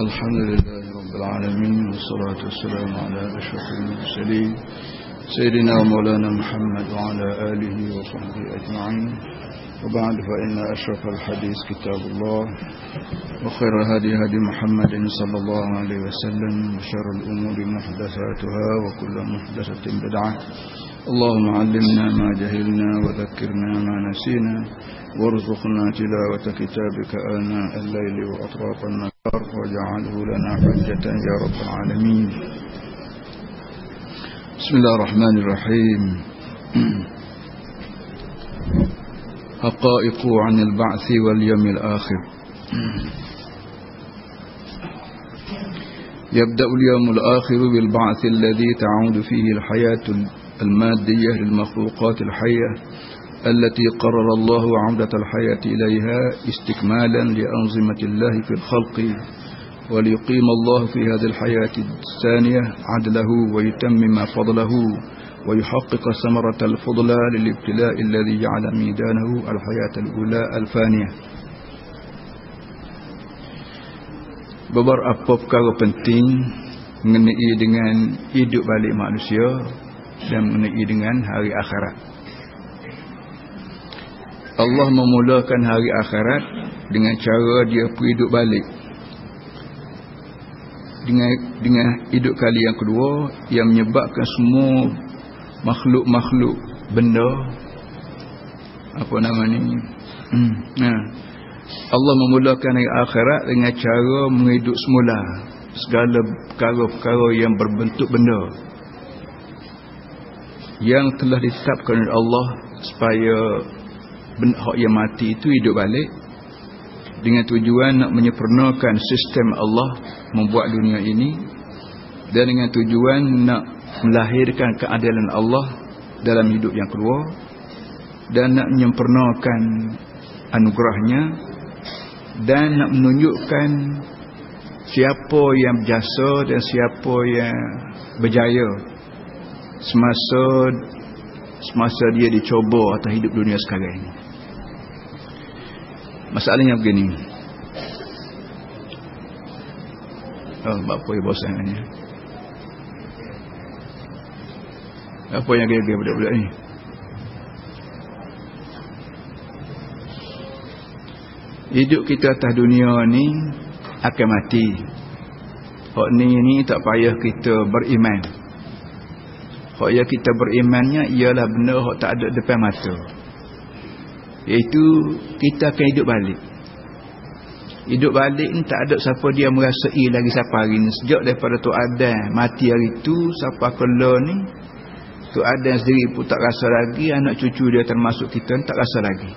الحمد لله رب العالمين والصلاة والسلام على أشرف المرسلين سيدنا ومولانا محمد وعلى آله وصحبه أجمعين. وبعد فإن أشرف الحديث كتاب الله وخير هدي هدي محمد صلى الله عليه وسلم وشر الأمور محدثاتها وكل محدثة بدعة. اللهم علمنا ما جهلنا وذكرنا ما نسينا وارزقنا تلاوة كتابك آناء الليل وأطراف النهار واجعله لنا حجة يا رب العالمين. بسم الله الرحمن الرحيم. حقائق عن البعث واليوم الآخر. يبدأ اليوم الآخر بالبعث الذي تعود فيه الحياة المادية للمخلوقات الحية التي قرر الله عودة الحياة إليها استكمالا لأنظمة الله في الخلق وليقيم الله في هذه الحياة الثانية عدله ويتمم فضله ويحقق ثمرة الفضلى للابتلاء الذي جعل ميدانه الحياة الأولى الفانية. Beberapa perkara penting mengenai dengan hidup balik manusia dan mengenai dengan hari akhirat. Allah memulakan hari akhirat dengan cara dia hidup balik. Dengan dengan hidup kali yang kedua yang menyebabkan semua makhluk-makhluk benda apa nama ni? Hmm, nah. Allah memulakan hari akhirat dengan cara menghidup semula segala perkara-perkara yang berbentuk benda yang telah ditetapkan oleh Allah supaya benda yang mati itu hidup balik dengan tujuan nak menyempurnakan sistem Allah membuat dunia ini dan dengan tujuan nak melahirkan keadilan Allah dalam hidup yang kedua dan nak menyempurnakan anugerahnya dan nak menunjukkan siapa yang berjasa dan siapa yang berjaya semasa semasa dia dicoba atas hidup dunia sekarang ini. Masalahnya begini. Oh, apa yang bosan ni? Apa yang gaya-gaya budak-budak ni? Hidup kita atas dunia ni akan mati. Hak ni ni tak payah kita beriman. Hak yang kita berimannya ialah benda hak tak ada depan mata. Iaitu kita akan hidup balik. Hidup balik ni tak ada siapa dia merasai lagi siapa hari ni. Sejak daripada tu Adam mati hari tu siapa kala ni tu Adam sendiri pun tak rasa lagi anak cucu dia termasuk kita tak rasa lagi.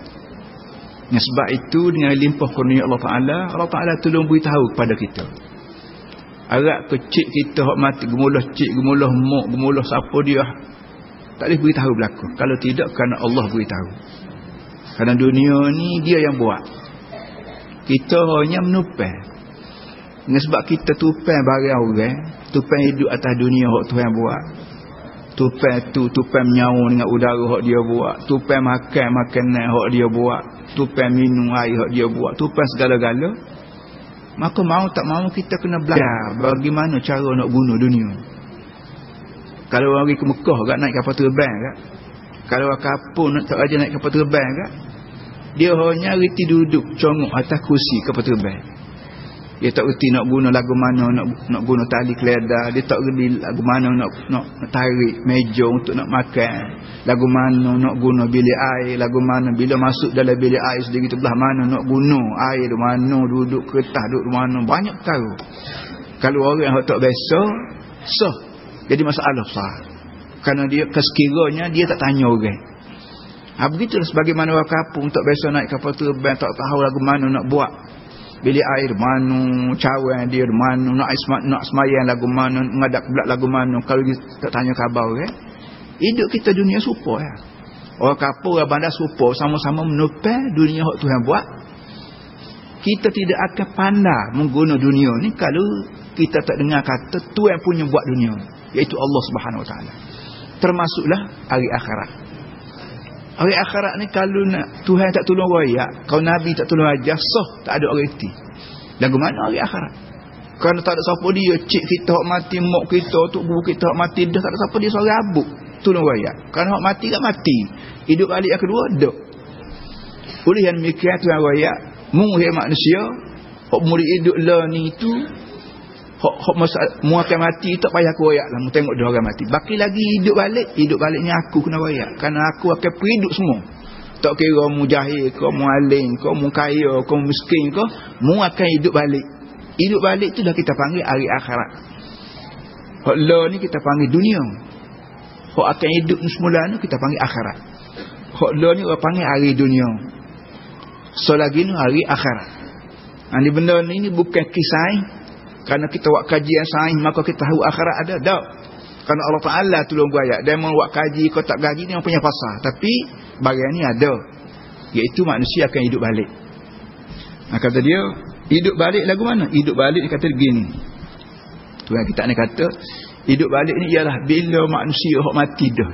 Dengan sebab itu dengan limpah kurnia Allah Ta'ala Allah Ta'ala tolong beritahu kepada kita Arak kecil kita hak mati Gemulah cik, gemulah mok, gemulah siapa dia. Tak boleh beritahu berlaku Kalau tidak kerana Allah beritahu. Kerana dunia ni dia yang buat. Kita hanya menupai. Dengan sebab kita tupai barang orang Tupai hidup atas dunia hak Tuhan buat. Tupai tu, tupai menyawa dengan udara hak dia buat. Tupai makan, makanan hak dia buat. Tupai minum air yang dia buat. Tupai segala-gala maka mau tak mau kita kena belajar bagaimana cara nak guna dunia? Kalau orang pergi ke Mekah kat naik kapal terbang kat kalau orang kapal nak tak aja naik kapal terbang kat dia hanya reti duduk congok atas kursi kapal terbang dia tak reti nak guna lagu mana nak nak guna tali keledar. Dia tak reti lagu mana nak nak, tarik meja untuk nak makan. Lagu mana nak guna bilik air. Lagu mana bila masuk dalam bilik air sendiri tu belah mana nak guna air di mana duduk kertas duduk di mana. Banyak tahu. Kalau orang yang tak biasa sah. Jadi masalah sah. Kerana dia kesekiranya dia tak tanya orang. Ha, begitu sebagaimana orang kapung tak biasa naik kapal terbang tak tahu lagu mana nak buat bilik air mana cawan dia mana nak ismat nak semayang lagu mana ngadap belak lagu mana kalau dia tak tanya khabar kan hidup kita dunia supa ya. Orang kapal orang bandar supa sama-sama menupai dunia yang Tuhan buat. Kita tidak akan pandai mengguna dunia ni kalau kita tak dengar kata Tuhan punya buat dunia iaitu Allah Subhanahu Wa Taala. Termasuklah hari akhirat Hari akhirat ni kalau nak Tuhan tak tolong royak, kalau Nabi tak tolong ajar, sah tak ada orang erti. lagu mana hari akhirat? Kerana tak ada siapa dia cik kita hak mati mak kita tok guru kita hak mati dah tak ada siapa dia seorang abuk tolong wayak kerana hak mati kan mati. Hidup balik yang kedua dak oleh yang demikian tuan wayak mungkin manusia hak murid hidup lah ni tu hak hak masa mu akan mati tak payah aku wayak lah tengok dia orang mati. Baki lagi hidup balik. Hidup balik ni aku kena wayak kerana aku akan perhidup semua. Tak kira mu jahil ke mu alim ke mu kaya ke mu miskin ke mu akan hidup balik. Hidup balik tu dah kita panggil hari akhirat. Hak la ni kita panggil dunia. Hak akan hidup semula ni kita panggil akhirat. Hak la ni orang panggil hari dunia. So lagi ni hari akhirat. Ini benda ni, ni bukan kisah kerana kita buat kajian sains maka kita tahu akhirat ada. Tak. Kerana Allah Ta'ala tolong ayat dia mau buat kaji kau tak gaji ni punya pasal. Tapi bagian ni ada. Iaitu manusia akan hidup balik. Nah, kata dia hidup balik lagu mana? Hidup balik dia kata begini. Tu yang kita nak kata hidup balik ni ialah bila manusia hok mati dah.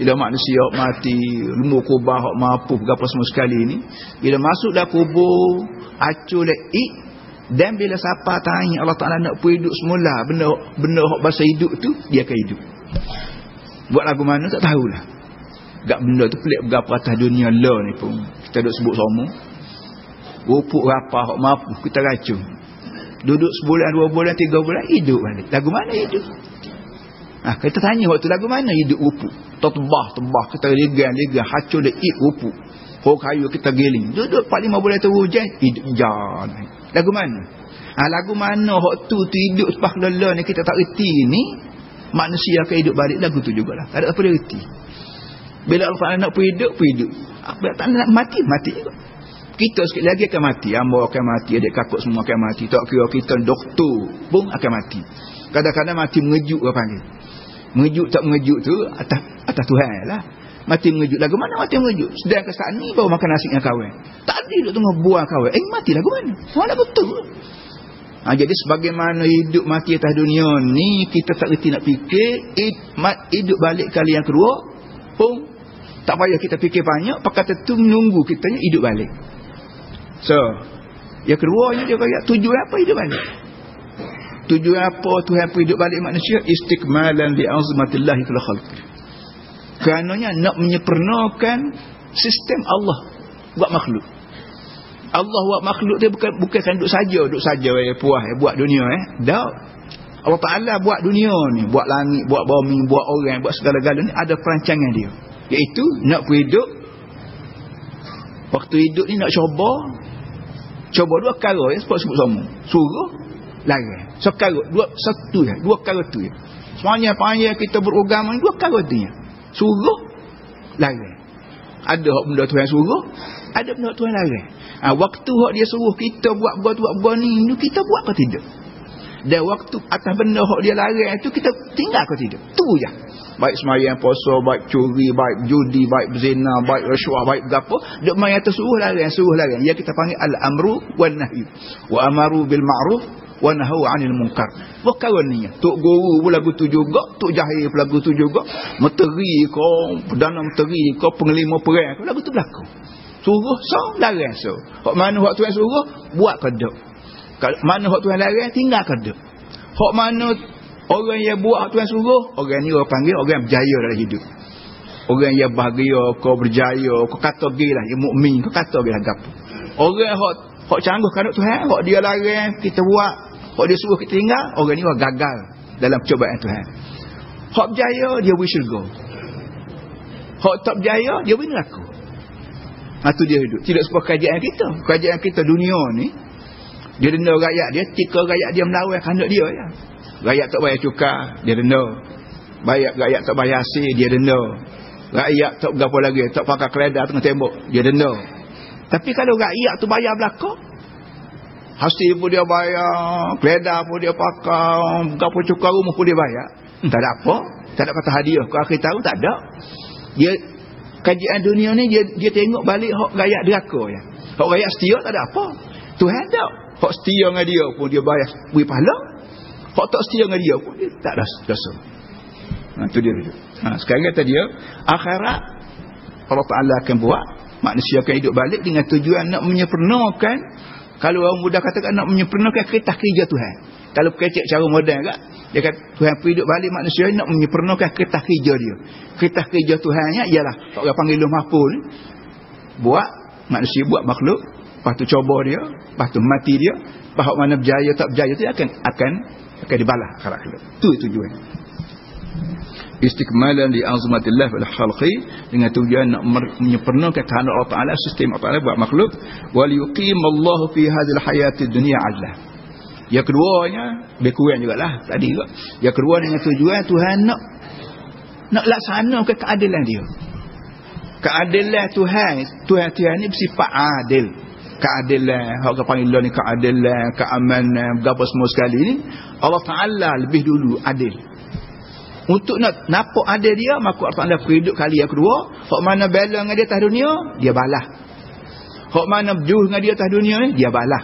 Bila manusia hok mati lembu kubah hok mapuh apa semua sekali ni. Bila masuk dah kubur acul ik dan bila siapa tanya Allah Ta'ala nak pun hidup semula benda benda hak bahasa hidup tu dia akan hidup. Buat lagu mana tak tahulah. Gak benda tu pelik berapa atas dunia lah ni pun. Kita duduk sebut sama rupuk rapa hak mampu kita racun. Duduk sebulan dua bulan tiga bulan hidup balik. Lagu mana hidup? Ah, kita tanya waktu lagu mana hidup rupuk? Terbah tebah kita legan-legan hacul leik rupuk. Hok kayu kita giling. Duduk 4 5 bulan tu hujan, hidup jalan. Lagu mana? Ha, lagu mana hok tu tu hidup sepah lelah ni kita tak reti ni, manusia akan hidup balik lagu tu jugalah. Tak ada apa dia reti. Bila Allah nak pergi hidup, pergi hidup. Bila tak nak mati, mati juga. Kita sikit lagi akan mati. Amba akan mati, adik kakak semua akan mati. Tak kira kita doktor pun akan mati. Kadang-kadang mati mengejut apa panggil. Mengejut tak mengejut tu atas atas Tuhan lah mati mengejut lagu mana? Mati mengejut. Sedang saat ni baru makan nasi dengan kawan tadi duduk tengah buang kawan eh mati lagu mana? Mana betul ha, jadi sebagaimana hidup mati atas dunia ni kita tak reti nak fikir hidup balik kali yang kedua pun tak payah kita fikir banyak pakat tentu menunggu kita hidup balik. So yang kedua ni dia kata tujuan apa hidup balik? Tujuan apa Tuhan pun hidup balik manusia? Istikmalan li azmatillahi fil Kerananya nak menyempurnakan sistem Allah buat makhluk. Allah buat makhluk dia bukan bukan duduk saja, duduk saja eh, puas eh, buat dunia eh. Tak. Allah Taala buat dunia ni, buat langit, buat bumi, buat orang, buat segala-galanya ada perancangan dia. Iaitu nak hidup waktu hidup ni nak cuba cuba dua perkara ya sebab sebut sama. Suruh lari. Sekarang dua satu ya, dua perkara tu ya. Semuanya panggil kita beragama dua perkara tu ya suruh larang ada hak benda Tuhan suruh ada benda Tuhan larang ha, waktu hak dia suruh kita buat buat buat buat ni kita buat ke tidak? Dan waktu atas benda hak dia larang itu kita tinggal ke tidak? Tu je. Baik semayang puasa baik curi baik judi baik berzina baik rasuah baik gapo dok mai atas suruh larang suruh larang ya kita panggil al amru wan nahyu. Wa amaru bil ma'ruf wa nahu 'anil munkar. Ni tok guru pun lagu tu juga, tok jahil pun lagu tu juga, menteri ko, perdana menteri ko, pengelima perang lagu tu berlaku. Suruh so, larang so. Hak mana hak tuan suruh, buat kedok. Mana hak tuan larang, tinggal kedok. Hak mana orang yang buat hak tuan suruh, orang ni orang panggil orang yang berjaya dalam hidup. Orang yang bahagia, kau berjaya, kau kata gilah, yang mukmin, kau kata gilah gapo. Orang hak Hak canggih kan Tuhan, hak dia larang kita buat, hak dia suruh kita tinggal, orang ni orang gagal dalam percubaan Tuhan. Hak berjaya dia should go. Hak tak berjaya dia we neraka. Ha tu dia hidup. Tidak sebuah kajian kita. Kajian kita dunia ni dia denda rakyat dia, tika rakyat dia melawan kandak dia ya. Rakyat tak bayar cukai, dia denda. Bayar rakyat tak bayar hasil, dia denda. Rakyat tak berapa lagi, tak pakai keledar tengah tembok, dia denda. Tapi kalau rakyat tu bayar belakang, hasil pun dia bayar, kereta pun dia pakai, berapa cukai rumah pun dia bayar. Hmm, tak ada apa. Tak ada kata hadiah. Kau akhir tahu, tak ada. Dia, kajian dunia ni, dia dia tengok balik hak rakyat deraka. Ya. Hak rakyat setia, tak ada apa. Tuhan tak. Hak setia dengan dia pun dia bayar beri pahala. Hak tak setia dengan dia pun dia tak ada dosa. Nah, itu dia. Nah, sekarang kata dia, akhirat Allah Ta'ala akan buat manusia akan hidup balik dengan tujuan nak menyempurnakan Kalau orang muda katakan nak menyempurnakan kereta kerja Tuhan. Kalau kecek cara moden kan. Dia kata Tuhan hidup balik manusia nak menyempurnakan kereta kerja dia. Kereta kerja Tuhannya ialah orang panggil lu ni. Buat manusia buat makhluk. Lepas tu coba dia. Lepas tu mati dia. Bahawa mana berjaya tak berjaya tu akan akan akan dibalas akhirat kelak. Tu tujuan istikmalan li azmatillah wal khalqi dengan tujuan nak menyempurnakan kehadiran Allah Taala sistem Allah Taala buat makhluk. Wal yuqimallahu fi hadhihi hayatid dunya adla yang keduanya kurang jugalah tadi juga. Yang kedua dengan tujuan Tuhan nak nak laksanakan keadilan dia. Keadilan Tuhan Tuhan Tuhan ni bersifat adil. Keadilan hak panggil ni keadilan keamanan berapa semua sekali ni Allah Taala lebih dulu adil untuk nak nampak ada dia maka Allah Taala hidup kali yang kedua. Hak mana bela dengan dia atas dunia dia balah hak mana berjuh dengan dia atas dunia ni dia balah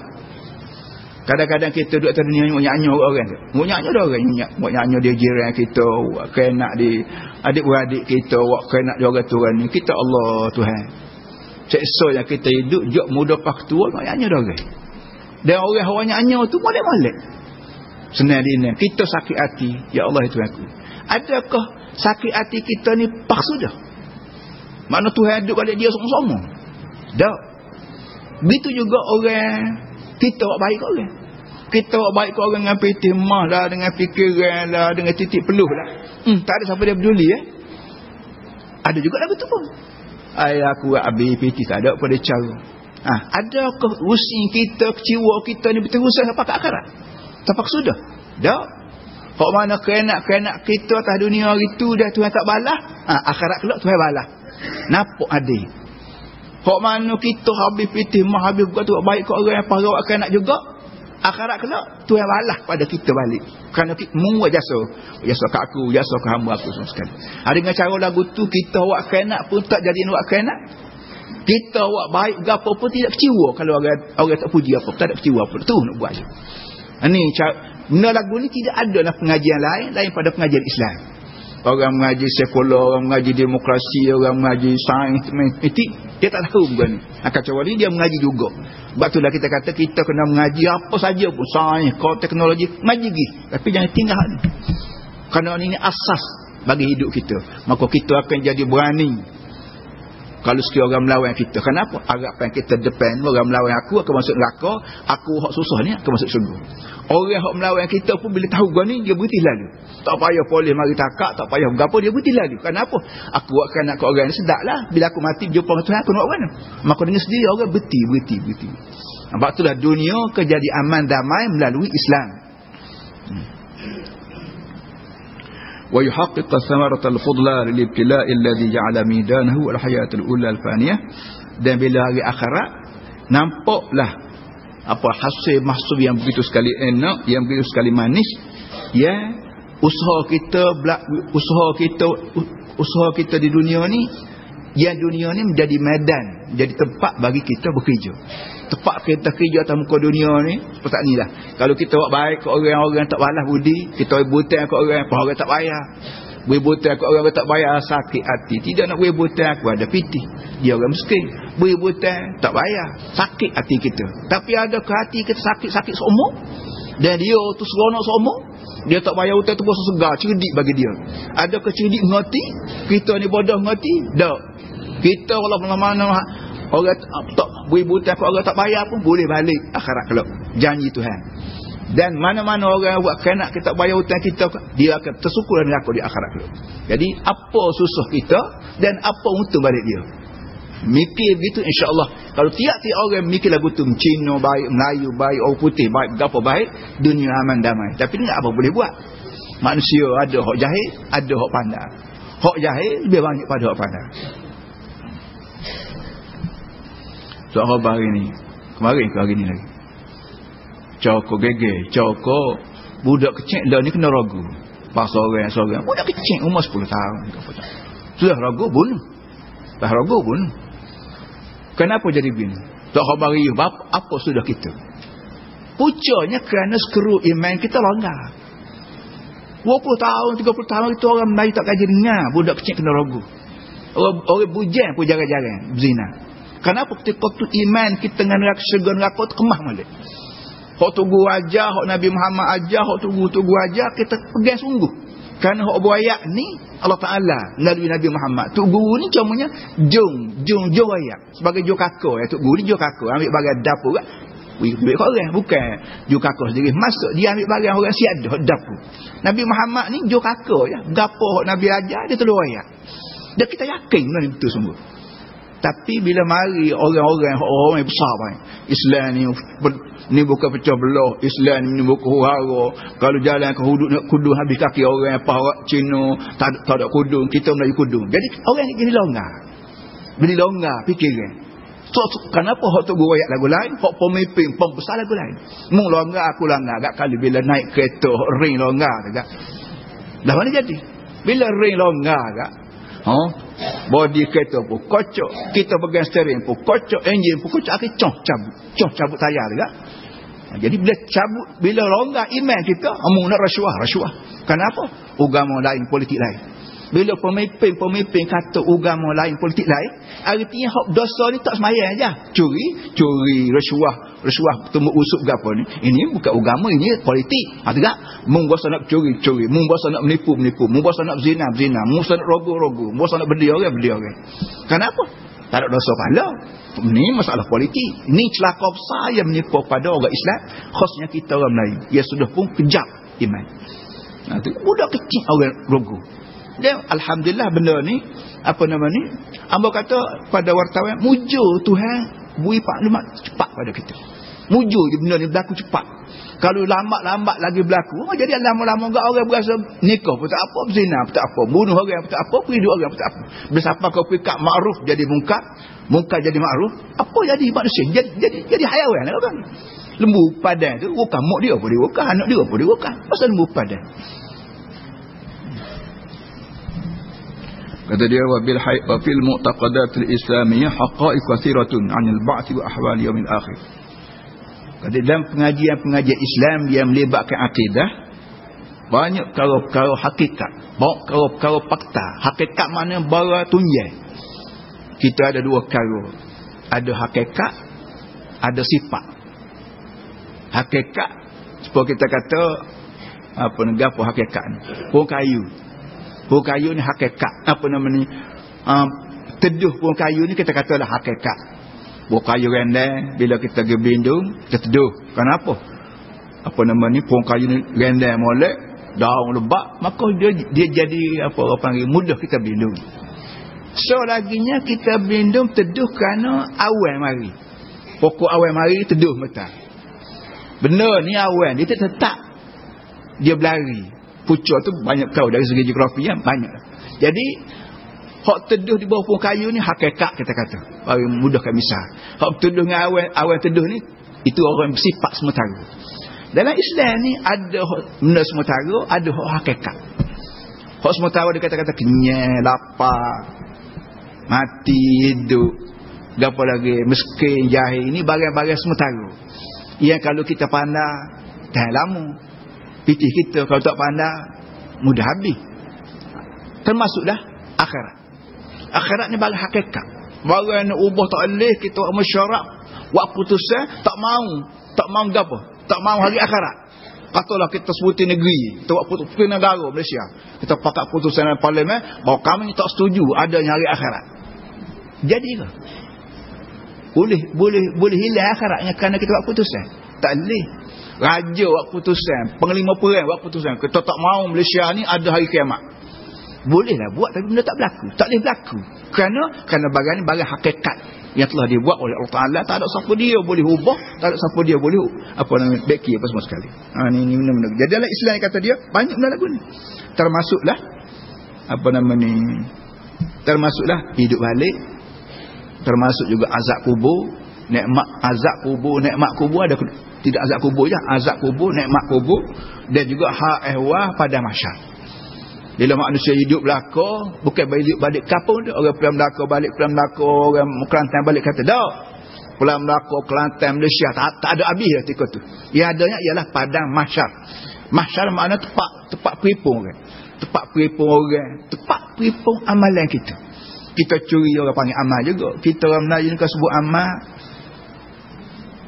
kadang-kadang kita duduk atas dunia ni nyanyi orang. Tu nyanyi ada orang nyanyi dia jiran kita kena di adik-beradik kita kena dia orang Tuhan ni. Kita Allah Tuhan. Seksa yang kita hidup jok muda pak tua nyanyi ada orang. Dan orang orang nyanyi tu molek-molek senang dia kita sakit hati. Ya Allah itu aku adakah sakit hati kita ni pak sudah mana Tuhan hidup balik dia sama-sama tak. Begitu juga orang kita buat baik orang? Kita buat baik orang dengan piti mah lah dengan fikiran lah dengan titik peluh lah. Hmm, tak ada siapa dia peduli eh? Ada juga lah betul pun. Ayah aku habis piti tak ada pada cara. Ha, adakah usin kita kecewa kita ni betul-betul sampai ke akhirat? Tak sudah tak Kok mana kenak-kenak kita atas dunia hari tu dah Tuhan tak balas. Ha, akhirat kelak Tuhan balas. Nampak adil. Kok mana kita habis pitih mah habis buat tu baik kok orang yang parawak kenak juga. Akhirat kelak Tuhan balas pada kita balik. Kerana kita munggu jasa. Jasa ke aku, jasa ke hamba aku semua sekali. Ha, dengan cara lagu tu kita buat kenak pun tak jadi buat kenak. Kita buat baik gapo pun tidak kecewa kalau orang orang tak puji apa, tak ada kecewa apa. Tu nak buat je. Ini Benda lagu ni tidak ada lah pengajian lain lain pada pengajian Islam. Orang mengaji sekular, orang mengaji demokrasi, orang mengaji sains, matematik, dia tak tahu benda ni. Akan kecuali dia mengaji juga. Sebab itulah kita kata kita kena mengaji apa saja pun, sains, kau teknologi, mengaji lagi. Tapi jangan tinggal ni. Kerana ini asas bagi hidup kita. Maka kita akan jadi berani kalau sekiranya orang melawan kita kenapa? Harapan kita depan orang melawan aku akan masuk neraka aku hak susah ni akan masuk syurga. Orang hak melawan kita pun bila tahu gua ni dia berhenti lalu. Tak payah polis mari takak tak payah berapa dia berhenti lalu. Kenapa? Aku akan nak ke orang ni sedap lah bila aku mati jumpa dengan Tuhan aku nak mana? Maka dengan sendiri orang berhenti berhenti berhenti. Sebab itulah dunia kejadi aman damai melalui Islam hmm. ويحقق ثمرة الفضلى للابتلاء الذي جعل ميدانه الحياة الأولى الفانية dan bila hari akhirat nampaklah apa hasil mahsul yang begitu sekali enak yang begitu sekali manis ya usaha kita usaha kita usaha kita di dunia ni yang dunia ni menjadi medan menjadi tempat bagi kita bekerja. Tempat kita kerja atas muka dunia ni seperti ni lah kalau kita buat baik ke orang-orang tak balas budi kita butai ke orang apa orang tak bayar. Beri butai ke orang tak bayar sakit hati. Tidak nak beri butai aku ada piti. Dia orang miskin. Beri butai tak bayar. Sakit hati kita. Tapi ada ke hati kita sakit-sakit seumur? Dan dia tu seronok seumur dia tak bayar hutang tu puasa segar cerdik bagi dia. Ada ke cerdik kita ni bodoh mengerti? Tak kita kalau mana-mana Orang tak beri buta orang tak bayar pun boleh balik akhirat kelak. Janji Tuhan. Dan mana-mana orang buat kenak kita bayar hutang kita dia akan tersukur dan neraka di akhirat kelak. Jadi apa susah kita dan apa untung balik dia. Mikir begitu insya-Allah. Kalau tiap-tiap orang mikir lagu tu Cina baik, Melayu baik, orang putih baik, gapo baik, dunia aman damai. Tapi ni apa boleh buat? Manusia ada hak jahil, ada hak pandai. Hak jahil lebih banyak pada hak pandai. Suat khabar hari ni? Kemarin ke hari ni lagi? Coko gege Coko Budak kecil dah ni kena ragu. Pasal orang seorang. Budak kecil umur 10 tahun. Sudah ragu bunuh. Dah ragu bunuh. Kenapa jadi begini? Tak khabar hari apa, apa sudah kita? Pucanya kerana skru iman kita langgar 20 tahun 30 tahun itu orang Melayu tak kaji dengar. Budak kecil kena ragu. Orang, orang bujang pun jarang-jarang. Zina kenapa ketika tu iman kita dengan neraka syurga neraka tu kemah balik? Hak tunggu ajar hak Nabi Muhammad ajar hak tunggu-tunggu ajar kita pegang sungguh. Kerana hak buayak ni Allah Ta'ala melalui Nabi Muhammad. Tuk Guru ni cumanya jung jung jung ayat sebagai jung kakak ya. Tuk Guru ni jung kakak ambil bagian dapur kan? Ambil orang bukan. Jung kakak sendiri. Masuk dia ambil bagian orang siap dapur Nabi Muhammad ni jung kakak ya. Berapa Nabi ajar dia telur ayat dan kita yakin ni betul sungguh tapi bila mari orang-orang orang yang besar pun Islam ni ni bukan pecah belah Islam ni bukan hura kalau jalan ke hudud nak kudung habis kaki orang apa orang Cina tak, tak ada kudung kita Melayu kudung. Jadi orang ni gini longgar. Beri longgar fikiran so, so, kenapa hak tu ayat lagu lain? Hak pemimpin pembesar lagu lain. Mung longgar aku longgar. Agak kali bila naik kereta ring longgar agak. Dah mana jadi? Bila ring longgar agak Ha? Body kereta pun kocok. Kita pegang steering pun kocok. Enjin pun kocok. Akhirnya coh cabut. Coh cabut tayar juga. Ha, jadi bila cabut, bila longgar iman kita, omong nak rasuah, rasuah. Kenapa? Ugama lain, politik lain. Bila pemimpin-pemimpin kata agama lain, politik lain, artinya hak dosa ni tak semayang aja. Curi, curi, rasuah, rasuah temu usuk gapo ni. Ini bukan agama, ini politik. Ha tak? Bosa nak curi, curi, mung bosa nak menipu, menipu, bosa nak zina, zina, mung bosa nak rogo, rogo, mung bosa nak berdia orang, berdia orang. Kenapa? Tak ada dosa pala. Ini masalah politik. Ini celaka besar yang menipu pada orang Islam. Khasnya kita orang Melayu. Ia sudah pun kejap iman. Nanti budak kecil orang rogo. Dan Alhamdulillah benda ni apa nama ni Amba kata pada wartawan mujur Tuhan bui maklumat cepat pada kita. Mujur je benda ni berlaku cepat. Kalau lambat-lambat lagi berlaku oh, jadi lama-lama enggak orang berasa nikah pun tak apa berzina pun tak apa bunuh orang pun tak apa pergi dua orang pun tak apa. Bila siapa kau pikat ma'ruf jadi mungkar mungkar jadi ma'ruf apa jadi manusia? Jadi jadi, jadi hayawan lah kan. Lembu padan tu bukan mak dia apa dia bukan anak dia apa dia bukan pasal lembu padan kata dia wa bil hayy wa fil mu'taqadat al islamiyah haqa'iq kathiratun 'anil ba'th wa ahwal yaumil akhir. Kata dalam pengajian-pengajian Islam yang melibatkan akidah banyak perkara-perkara hakikat perkara-perkara fakta. Hakikat mana bara tunjang kita ada dua perkara. Ada hakikat ada sifat. Hakikat sebab kita kata apa negara hakikat ni? Pun kayu Pun kayu ni hakikat. Apa nama ni? Um, teduh pun kayu ni kita katalah hakikat. Pun kayu rendang. Bila kita pergi bindung, kita teduh. Kenapa? Apa nama ni? Pun kayu ni rendang molek. Daun lebak. Maka dia dia jadi apa orang panggil mudah kita bindung. So laginya kita bindung teduh kerana awan mari. Pokok awan mari teduh mata. Benar ni awan. Dia tetap. Dia berlari pucuk tu banyak tahu dari segi geografi yang banyak. Jadi hak teduh di bawah pohon kayu ni hakikat kita kata. Bagi mudahkan misal. Hak teduh dengan awan awan teduh ni itu orang bersifat sementara. Dalam Islam ni ada benda sementara, ada hak hakikat. Hak sementara dia kata-kata kenyang, lapar, mati, hidup, apa lagi, miskin, jahil. Ini bagian-bagian sementara. Yang kalau kita pandang, dah lama pitih kita kalau tak pandai mudah habis. Termasuklah akhirat. Akhirat ni bagi hakikat. Barang nak ubah tak boleh kita mesyarab buat putusan tak mau. Tak mau apa? Tak mau hari akhirat. Katalah kita sebutin negeri. Kita buat putusan negara Malaysia. Kita pakat putusan dalam parlimen bahawa kami tak setuju adanya hari akhirat. Jadi ke boleh boleh boleh hilang akhiratnya kerana kita buat putusan tak boleh raja buat putusan penglima perang buat putusan kita tak mau Malaysia ni ada hari kiamat. Bolehlah buat tapi benda tak berlaku. Tak boleh berlaku. Kerana kerana bagian ni bagian hakikat yang telah dibuat oleh Allah Ta'ala. Tak ada siapa dia boleh ubah tak ada siapa dia boleh apa namanya beki apa semua sekali. Ha, ni, ni benda-benda. Jadi dalam Islam yang kata dia banyak benda lagu ni. Termasuklah apa nama ni termasuklah hidup balik. Termasuk juga azab kubur nikmat azab kubur nikmat kubur ada tidak azab kubur je. Azab kubur nikmat kubur. Dan juga hak ehwah pada masyar bila manusia hidup belaka bukan balik balik kampung tu. Orang pulang belaka balik pulang belaka. Orang Kelantan balik kata dak pulang belaka Kelantan Malaysia tak, tak ada habis ketika tu. Yang adanya ialah padang masyar masyar makna tempat tempat peripung orang. Tempat peripung orang. Tempat peripung amalan kita. Kita curi orang panggil amal juga. Kita orang Melayu ni kan sebut amal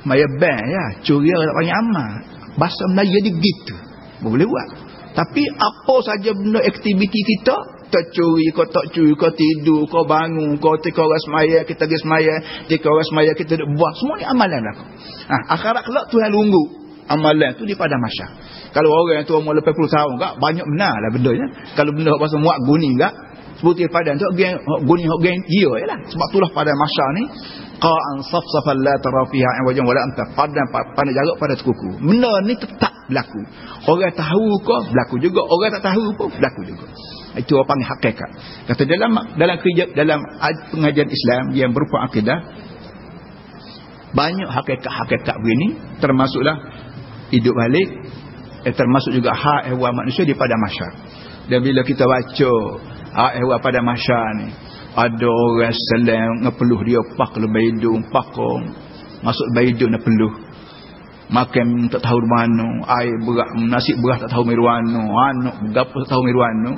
maya ban ya. Curi tak panggil amal. Bahasa Melayu jadi gitu. Boleh buat. Tapi apa saja benda aktiviti kita tak curi kau tak curi kau tidur kau bangun kau tika orang semaya kita pergi semaya tika orang semaya kita duduk buat semua ni amalan lah ha, akhirat kelak Tuhan lunggu amalan tu di pada masa kalau orang tu umur 80 tahun tak banyak benar lah benda ya. kalau benda pasal muak guni tak sebutir padan tu guni hok geng yalah. Sebab itulah pada masa ni qa'an safsafan la tara fiha wajan wala anta. Padan pandai jarak pada kuku benda ni tetap berlaku. Orang tahu ke berlaku juga. Orang tak tahu pun berlaku juga. Itu apa panggil hakikat. Kata dalam dalam kerja dalam pengajian Islam yang berupa akidah banyak hakikat-hakikat begini termasuklah hidup balik eh, termasuk juga hak ehwal manusia di pada masyarakat dan bila kita baca hak ehwal pada masyarakat ni ada orang selang ngepeluh dia pak lebih hidung pakong. Masuk nak peluh makan tak tahu mana air berat nasi berat tak tahu mirwano anak gapo tak tahu mirwano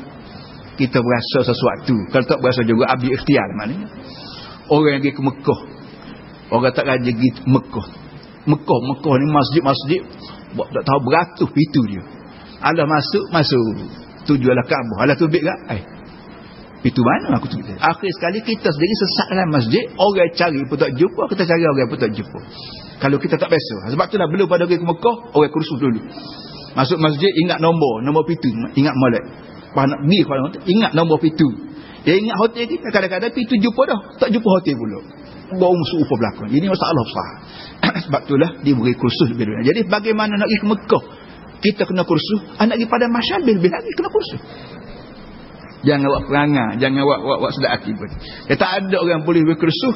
kita berasa sesuatu. Kalau tak berasa juga abdi ikhtiar maknanya. Orang yang pergi ke Mekah. Orang tak raja pergi Mekah. Mekah Mekah ni masjid-masjid buat tak tahu beratus pintu dia. Allah masuk masuk. Tujuanlah Kaabah. Allah tubik tak eh Pintu mana aku cerita. Akhir sekali kita sendiri sesat dalam masjid. Orang cari pun tak jumpa. Kita cari orang pun tak jumpa. Kalau kita tak biasa. Sebab itulah belum pada pergi ke Mekah. Orang kursus dulu. Masuk masjid ingat nombor. Nombor pintu. Ingat molek. Lepas nak pergi kalau ingat nombor pintu. Dia ingat hotel kita. Kadang-kadang pintu jumpa dah. Tak jumpa hotel pula. Bawa musuh upah belakang. Ini masalah besar. Sebab itulah dia beri kursus lebih dulu. Jadi bagaimana nak pergi ke Mekah. Kita kena kursus. Anak pergi pada masyarakat lebih lagi kena kursus. Jangan buat perangai. Jangan buat, buat, sedap hati pun. Ya, tak ada orang boleh berkerusuh.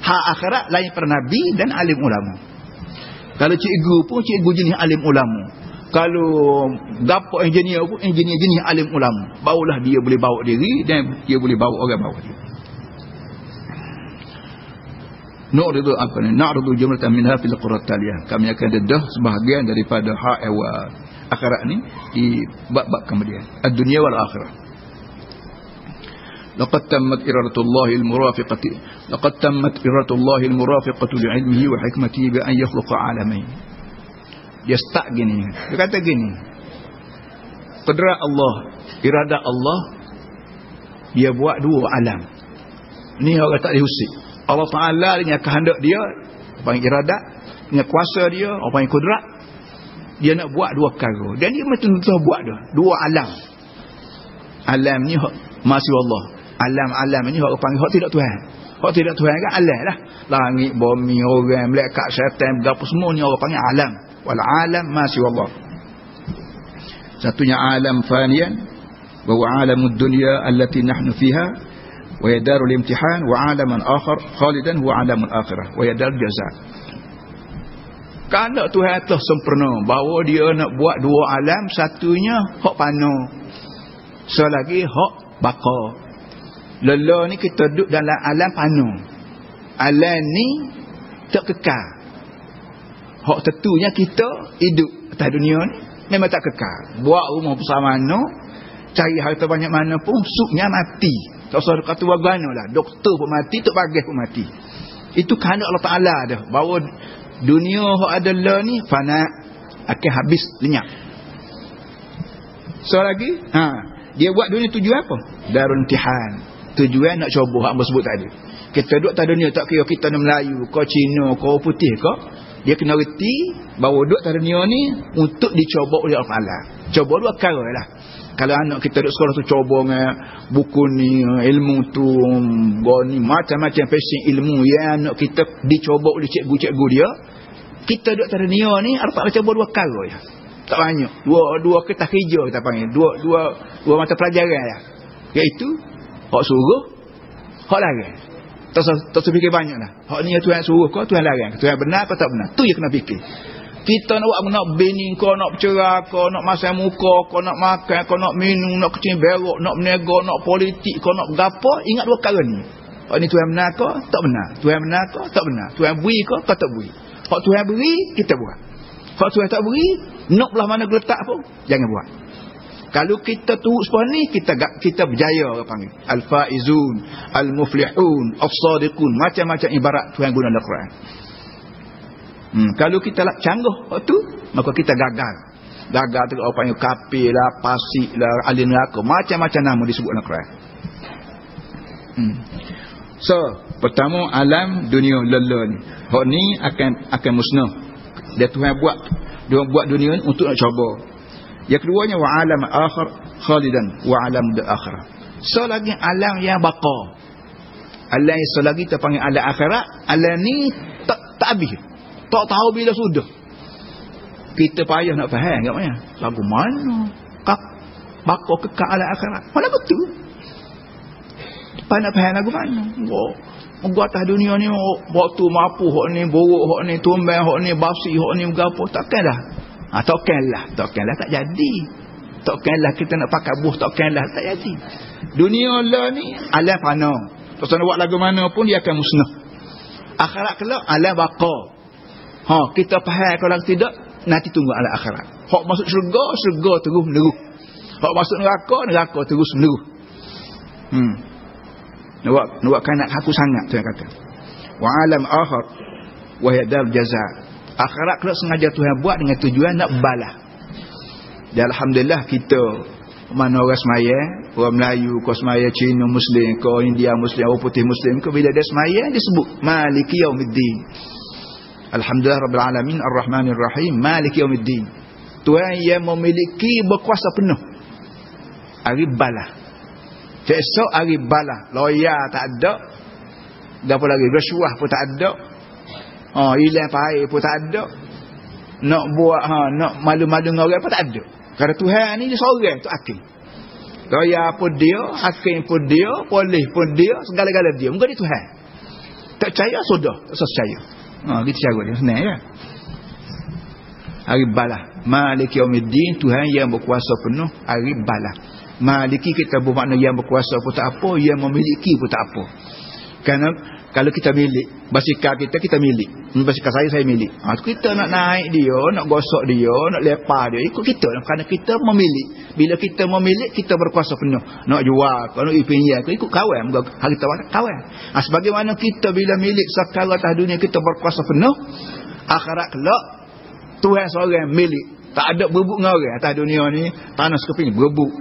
Hak akhirat lain para Nabi dan alim ulama. Kalau cikgu pun cikgu jenis alim ulama. Kalau dapat engineer pun engineer jenis alim ulama. Barulah dia boleh bawa diri dan dia boleh bawa orang bawa dia. Nu'ridu apa ni? Na'ridu jumlatan minha fil qurat taliyah. Kami akan dedah sebahagian daripada hak akhirat ni di bab-bab kemudian. Ad-dunia wal akhirah. لقد تمت إرادة الله المرافقة لقد تمت إرادة الله المرافقة لعلمه وحكمته بأن يخلق عالمين dia start gini dia kata gini qadrat Allah iradah Allah dia buat dua alam ni orang tak diusik Allah Ta'ala dengan kehendak dia panggil iradat dengan kuasa dia orang panggil kudrat dia nak buat dua perkara dan dia betul-betul buat dua dua alam alam ni masih Allah alam-alam ini orang panggil hak tidak Tuhan? Hak tidak Tuhan kan alam lah. Langit bumi orang malaikat syaitan berapa semua ni orang panggil alam. Wal alam masih Allah. Satunya alam fanian wa alamud dunya allati nahnu fiha wa yadarul imtihan wa alaman akhar khalidan wa alamul akhirah wa yadar jaza kerana Tuhan telah sempurna bahawa dia nak buat dua alam satunya hak panu. Selagi hak bakar Lelah ni kita duduk dalam alam panu. Alam ni tak kekal. Hak tentunya kita hidup atas dunia ni memang tak kekal. Buat rumah besar mana, cari harta banyak mana pun, suknya mati. Tak usah kata wagana lah. Doktor pun mati, tak bagai pun mati. Itu kerana Allah Ta'ala dah. Bahawa dunia yang ada lah ni, fana akan habis lenyap. So lagi, ha, dia buat dunia tujuan apa? Darun tihan tujuan nak cuba hak sebut tadi. Kita duduk atas dunia tak kira kita ni Melayu kau Cina kau putih kau dia kena reti bahawa duduk atas dunia ni untuk dicoba oleh Allah Ta'ala. Cuba dua perkara lah. Kalau anak kita duduk sekolah tu cuba dengan buku ni ilmu tu ni macam-macam passion ilmu yang anak kita dicoba oleh cikgu-cikgu dia kita duduk atas dunia ni Allah Ta'ala cuba dua perkara ya. tak banyak. Dua dua kertas hijau kita panggil. Dua dua dua mata pelajaran ya. iaitu Hak suruh, hak larang. Tak tak fikir banyak lah. Hak ni Tuhan suruh kau, Tuhan larang. Tuhan benar atau tak benar? Tu yang kena fikir. Kita nak buat nak bini kau, nak bercerah kau, nak masang muka kau, nak makan kau, nak minum, nak kecil berok, nak menego, nak politik kau, nak berapa. Ingat dua perkara ni. Hak ni Tuhan benar kau, tak benar. Tuhan benar kau, tak benar. Tuhan beri kau, kau tak beri. Hak Tuhan beri, kita buat. Hak Tuhan tak beri, nak belah mana geletak pun, jangan buat. Kalau kita turut seperti ni, kita kita berjaya orang panggil. Al-faizun, al-muflihun, as-sadiqun, macam-macam ibarat Tuhan guna dalam Quran. Hmm, kalau kita lah canggah waktu, maka kita gagal. Gagal tu orang panggil kafir lah, pasik lah, ahli neraka, macam-macam nama disebut dalam Quran. Hmm. So, pertama alam dunia lelah ni. Hak ni akan akan musnah. Dia Tuhan buat dia buat dunia ni untuk nak cuba. Yang keduanya wa alam akhir khalidan wa alam de akhirah. So lagi alam yang baqa. Yang so lagi terpanggil alam akhirat, alam ni tak tak habis. Tak tahu bila sudah. Kita payah nak faham kat mana? Lagu mana? Kak baqa kekal alam akhirat. Mana betul? Apa nak faham lagu mana? Oh. Gua atas dunia ni waktu mampu hok ni buruk hok ni tumbang hok ni basi hok ni gapo takkan Ha, takkanlah. Takkanlah tak jadi. Takkanlah kita nak pakai buh. Takkanlah tak jadi. Dunia Allah ni alam fana. Terus nak buat lagu mana pun dia akan musnah. Akhirat kelak alam baqa. Ha, kita faham kalau tidak nanti tunggu alam akhirat. Hak masuk syurga, syurga terus meneruh. Hak masuk neraka, neraka terus meneruh. Hmm. Nak nak buat kanak aku sangat tu yang kata. Wa alam akhir wa yadal jazaa akhirat kalau sengaja Tuhan buat dengan tujuan nak balas. Dan Alhamdulillah kita mana orang semaya orang Melayu kau semaya Cina Muslim kau India Muslim orang putih Muslim kau bila dia semaya disebut Maliki Yawmiddin Alhamdulillah Rabbil Alamin Ar-Rahmanir Rahim Maliki Yawmiddin Tuhan yang memiliki berkuasa penuh. Hari balas. Esok hari balas. Loya tak ada. Apa lagi? Rasuah pun tak ada Ha hilang pakai pun tak ada. Nak buat ha nak malu-malu dengan orang pun tak ada. Kerana Tuhan ni dia seorang tu akil. Raya pun dia, hakim pun dia, polis pun dia, segala-gala dia. Muka dia Tuhan. Tak percaya sudah, tak percaya. Ha gitu cara dia senang ya. Hari balah. Malik yaumiddin Tuhan yang berkuasa penuh hari balah. Maliki kita bermakna yang berkuasa pun tak apa, yang memiliki pun tak apa. Kerana kalau kita milik basikal kita kita milik. Basikal saya saya milik. Ha, kita nak naik dia nak gosok dia nak lepah dia ikut kita. Kerana kita memilih. Bila kita memilih kita berkuasa penuh. Nak jual kalau ipin ya ikut kawan. Hari tawaran kawan. Ha, sebagaimana kita bila milik sekarang atas dunia kita berkuasa penuh akhirat kelak Tuhan seorang milik. Tak ada berbuk dengan orang atas dunia ni tanah sekeping berbuk.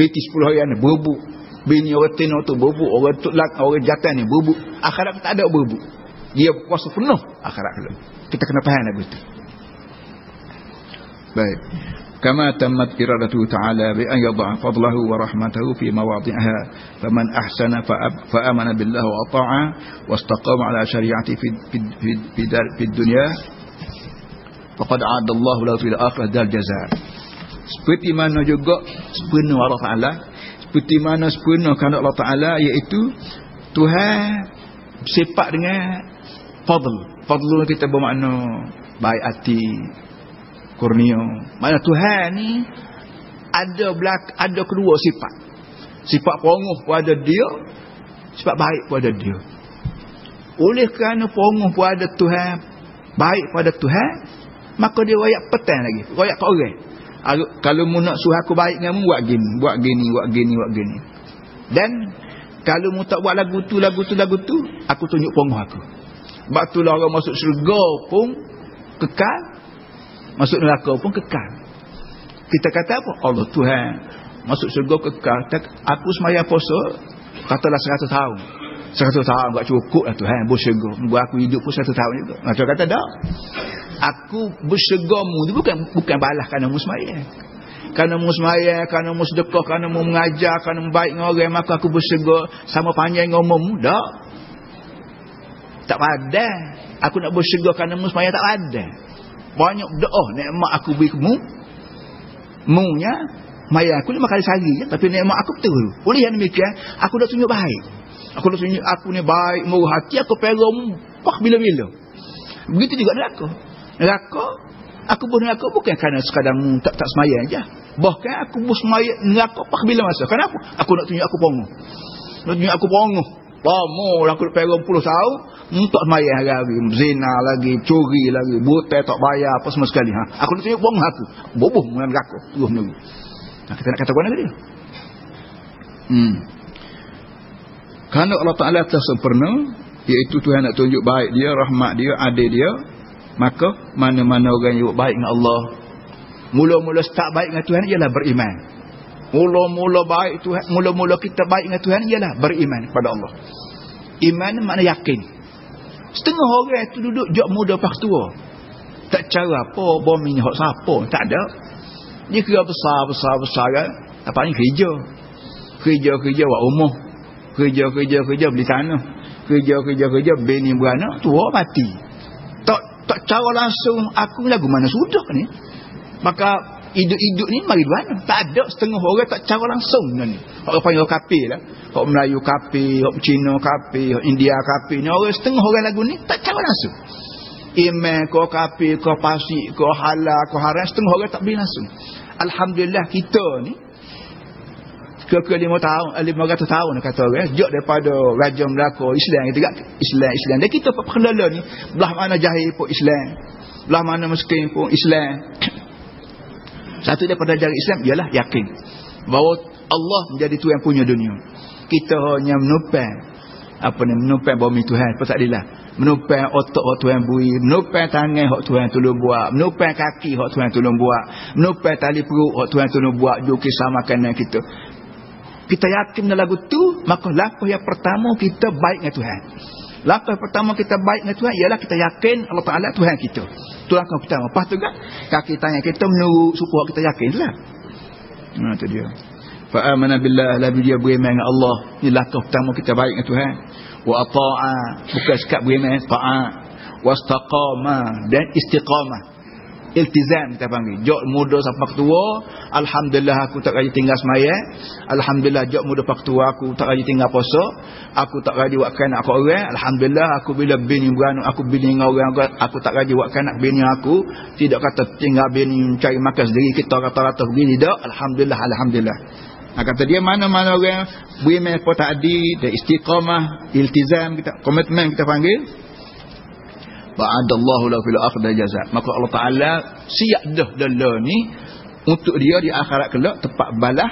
Piti 10 hari ni berbuk bini orang tino tu berbuk orang tu lak orang jatan ni berbuk akhirat tak ada berbuk dia kuasa penuh akhirat tu kita kena faham lagu tu baik. Kama tammat iradatu ta'ala bi an yadha fadlahu wa rahmatahu fi mawadhi'ha faman ahsana fa amana billahi wa ata'a wastaqama ala syari'ati fi fi fi, fi dunya faqad 'ada Allah lahu fil akhirah dal jazaa. Seperti mana juga sepenuh Allah Ta'ala seperti mana sempurna kehendak Allah Taala iaitu Tuhan sifat dengan fadl. Fadl kita bermakna baik hati, kurnia. Mana Tuhan ni ada belak ada kedua sifat. Sifat penguh pada dia, sifat baik pada dia. Oleh kerana penguh pada Tuhan, baik pada Tuhan, maka dia royak petang lagi, royak ke orang kalau mu nak suruh aku baik dengan mu buat gini buat gini buat gini buat gini. Dan kalau mu tak buat lagu tu lagu tu lagu tu aku tunjuk penguh aku. Sebab tu lah orang masuk syurga pun kekal masuk neraka pun kekal. Kita kata apa? Allah Tuhan masuk syurga kekal. Aku semayang puasa katalah 100 tahun. 100 tahun tak cukup lah Tuhan bersyurga buat aku hidup pun 100 tahun juga. Macam kata tak aku bersegamu itu bukan bukan balas kerana mu semaya kerana mu semaya kerana mu sedekah kerana mu mengajar kerana baik dengan orang maka aku bersega sama panjang dengan umum. Tak. Tak ada aku nak bersega kerana mu tak ada banyak doa nikmat aku beri mu. Mu nya maya aku lima kali sehari je tapi nikmat aku betul. Oleh yang demikian? Aku dah tunjuk baik. Aku dah tunjuk aku ni baik murah hati aku pegang pak bila-bila. Begitu juga neraka neraka? Aku pun neraka bukan kerana sekadar tak tak semaya aja bahkan aku pun semaya neraka pak bila masa? Kenapa aku nak tunjuk aku pongoh nak tunjuk aku pongoh Lama lah aku pergi puluh tahun. Untuk semaya hari Zina lagi Curi lagi Buta tak bayar Apa semua sekali ha? Aku nak tunjuk bong aku. Boboh dengan aku Tuh menunggu Ha, kita nak kata mana dia? Hmm. Kerana Allah Ta'ala telah sempurna, iaitu Tuhan nak tunjuk baik dia, rahmat dia, adil dia, maka mana-mana orang yang baik dengan Allah, mula-mula start baik dengan Tuhan ialah beriman. Mula-mula baik Tuhan, mula-mula kita baik dengan Tuhan ialah beriman kepada Allah. Iman makna yakin. Setengah orang itu duduk jok muda pas tua. Tak cara apa, bumi ni hak siapa, tak ada. Dia kira besar-besar-besar kan. Apa ni kerja. Kerja-kerja buat rumah. Kerja-kerja-kerja beli tanah. Kerja-kerja-kerja bini beranak, tua mati. Tak tak cara langsung aku lagu mana sudah ni. Maka hidup-hidup ni mari mana? Tak ada setengah orang tak cara langsung ni. Orang panggil kapir lah. Orang Melayu kapir, orang Cina kapir, orang India kapir. Ni orang setengah orang lagu ni tak cara langsung. Iman kau kapir, kau pasik, kau halal, kau haram. Setengah orang tak boleh langsung. Alhamdulillah kita ni ke ke lima tahun, eh, lima ratus tahun kata orang, sejak daripada Raja Melaka Islam kita Islam Islam. Dan kita perkelala ni belah mana jahil pun Islam. Belah mana miskin pun Islam. Satu daripada jari Islam ialah yakin bahawa Allah menjadi Tuhan punya dunia. Kita hanya menupang apa ni menupang bumi Tuhan apa tak adalah menupang otak hak Tuhan bui menupang tangan hak Tuhan tolong buat menupang kaki hak Tuhan tolong buat menupang tali perut hak Tuhan tolong buat juga kisah makanan kita kita yakin dalam lagu tu maka langkah yang pertama kita baik dengan Tuhan langkah pertama kita baik dengan Tuhan ialah kita yakin Allah Ta'ala Tuhan kita itu langkah pertama. Lepas tu kan, kaki tangan kita menurut supaya kita yakin lah. Nah, itu dia. Fa'amana billah la dia beriman dengan Allah. Ini langkah pertama kita baik dengan Tuhan. Wa ata'a. Bukan sekat beriman. Ta'a. Wa istaqama. Dan istiqamah iltizam kita panggil. Jok muda sampai tua alhamdulillah aku tak rajin tinggal sembahyang alhamdulillah jok muda sampai tua aku tak rajin tinggal puasa aku tak rajin buat kanak aku orang. Alhamdulillah aku bila bini beranak aku bini dengan orang aku tak rajin buat kanak bini aku. Tidak kata tinggal bini cari makan sendiri kita rata-rata begini tidak alhamdulillah alhamdulillah. Nah, kata dia mana-mana orang beriman kepada tadi dan istiqamah iltizam kita komitmen kita panggil ba'adallahu lahu fil akhir jazaa maka Allah taala siap dah dalla ni untuk dia di akhirat kelak tempat balah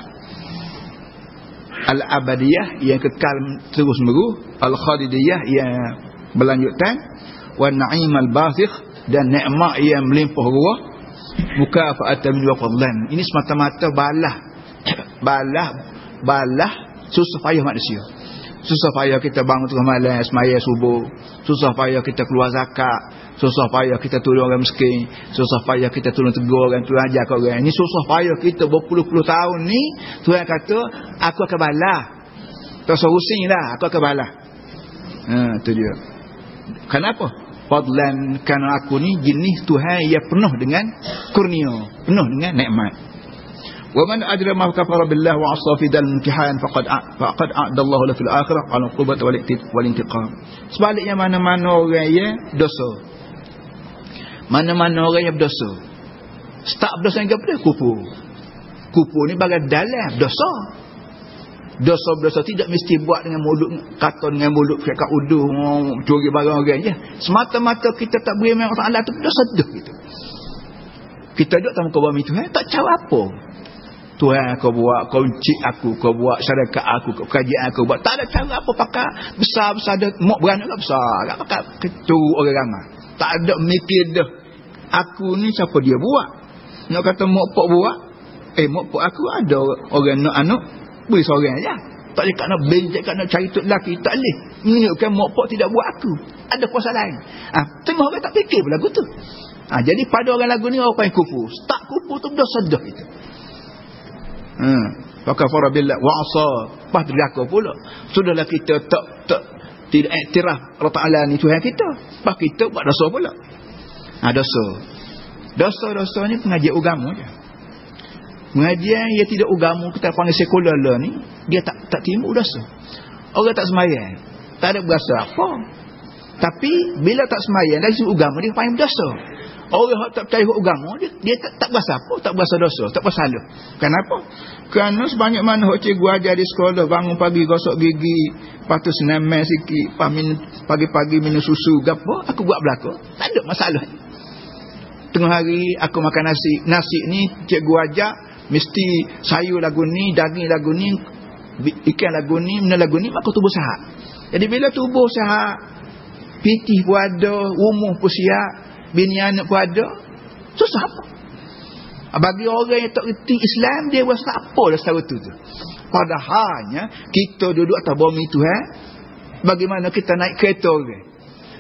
al abadiyah yang kekal terus menerus al khadidiyah yang berlanjutan wa na'im al basikh dan nikmat yang melimpah ruah mukafa'atan min fadlan. Ini semata-mata balah balah balah susah payah manusia susah payah kita bangun tengah malam semaya subuh. Susah payah kita keluar zakat. Susah payah kita tolong orang miskin. Susah payah kita tolong tegur orang tu ajar kau orang. Ni susah payah kita berpuluh-puluh tahun ni Tuhan kata aku akan balas. Tak solusi lah aku akan balas. Ha, tu dia. Kenapa? Fadlan kerana aku ni jenis Tuhan yang penuh dengan kurnia penuh dengan nikmat ومن أدرى ما كفر بالله وعصى في ذا الامتحان فقد فقد أعد الله له في الآخرة على القوة والانتقام sebaliknya mana-mana orang yang dosa mana-mana orang yang berdosa start berdosa yang apa kupu kupu ni bagai dalam dosa dosa-dosa tidak mesti buat dengan mulut kata dengan mulut cakap uduh curi barang orang je semata-mata kita tak beri Allah Ta'ala tu dosa dah gitu kita duduk dalam kau bumi Tuhan tak cara apa Tuhan kau buat, kau cik aku, kau buat syarikat aku, kau kajian aku buat. Tak ada cara apa pakai besar-besar ada mok beranak lah besar. Tak pakai ketu orang ramai. Tak ada mikir dah. Aku ni siapa dia buat? Nak kata mok pok buat? Eh mok pok aku ada orang nak anak, beri seorang aja. Tak boleh nak bencik, nak cari tu lelaki. Tak boleh. Menunjukkan mok pok tidak buat aku. Ada kuasa lain. Ah, ha, tengok orang tak fikir pun lagu tu. Ha, jadi pada orang lagu ni orang yang kufu. Tak kufu tu dah sedap itu. Hmm. Fakafara billah wa asa. Pas deraka pula. Sudahlah kita tak tak tidak iktiraf Allah Taala ni Tuhan kita. Pas kita buat dosa pula. Ha dosa. Dosa-dosa ni pengajian agama je. Pengajian yang tidak agama kita panggil sekular lah ni, dia tak tak timbul dosa. Orang tak semayang. Tak ada berasa apa. Tapi bila tak semayang dari segi agama dia panggil dosa. Orang yang tak percaya agama dia, dia tak, tak berasa apa, tak berasa dosa, tak berasa salah. Kenapa? Kerana sebanyak mana hok cikgu ajar di sekolah bangun pagi gosok gigi, patut senam mes sikit, pagi-pagi minum susu gapo, aku buat belaka. Tak ada masalah. Tengah hari aku makan nasi. Nasi ni cikgu ajar Mesti sayur lagu ni, daging lagu ni, ikan lagu ni, mana lagu ni, maka tubuh sihat. Jadi bila tubuh sihat, pitih pun ada, umuh pun sihat, bini anak pun ada, susah apa? Bagi orang yang tak reti Islam, dia rasa apa dah secara tu tu. Padahalnya, kita duduk atas bumi tu, eh? bagaimana kita naik kereta orang.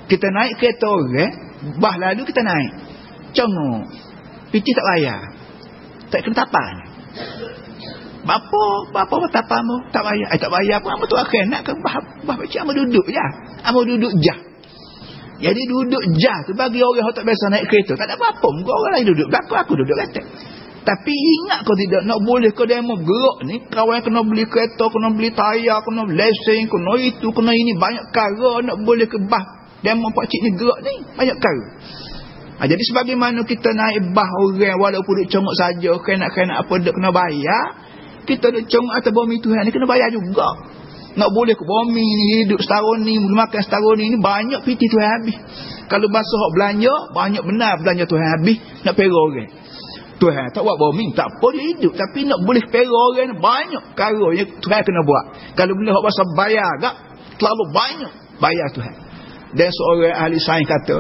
Kita naik kereta orang, bah lalu kita naik. Congok. Pitih tak bayar. Tak kena tapan. Bapa, bapa tapan mu tak bayar. Eh, tak bayar pun, tu akhir nak ke bah, bah macam duduk je. Amu duduk je. Jadi duduk jah tu bagi orang yang tak biasa naik kereta. Tak ada apa-apa. Muka orang lain duduk. Aku, aku duduk kata. Tapi ingat kau tidak nak boleh kau demo gerak ni. Kawan kena beli kereta, kena beli tayar, kena lesen, kena itu, kena ini. Banyak kara nak boleh ke bah. Demo pakcik ni gerak ni. Banyak kara. Ha, jadi sebagaimana kita naik bah orang walaupun duduk congok saja. Kena-kena apa duduk kena bayar. Kita duduk congok atas bumi Tuhan ni kena bayar juga. Nak boleh ke bumi hidup setahun ni, makan setahun ni, ni banyak piti Tuhan habis. Kalau bahasa hak belanja, banyak benar belanja Tuhan habis, nak perah orang. Tuhan tak buat bumi, tak apa dia hidup. Tapi nak boleh perah orang, banyak perkara yang Tuhan kena buat. Kalau boleh hak bahasa bayar tak, terlalu banyak bayar Tuhan. Dan seorang ahli sains kata,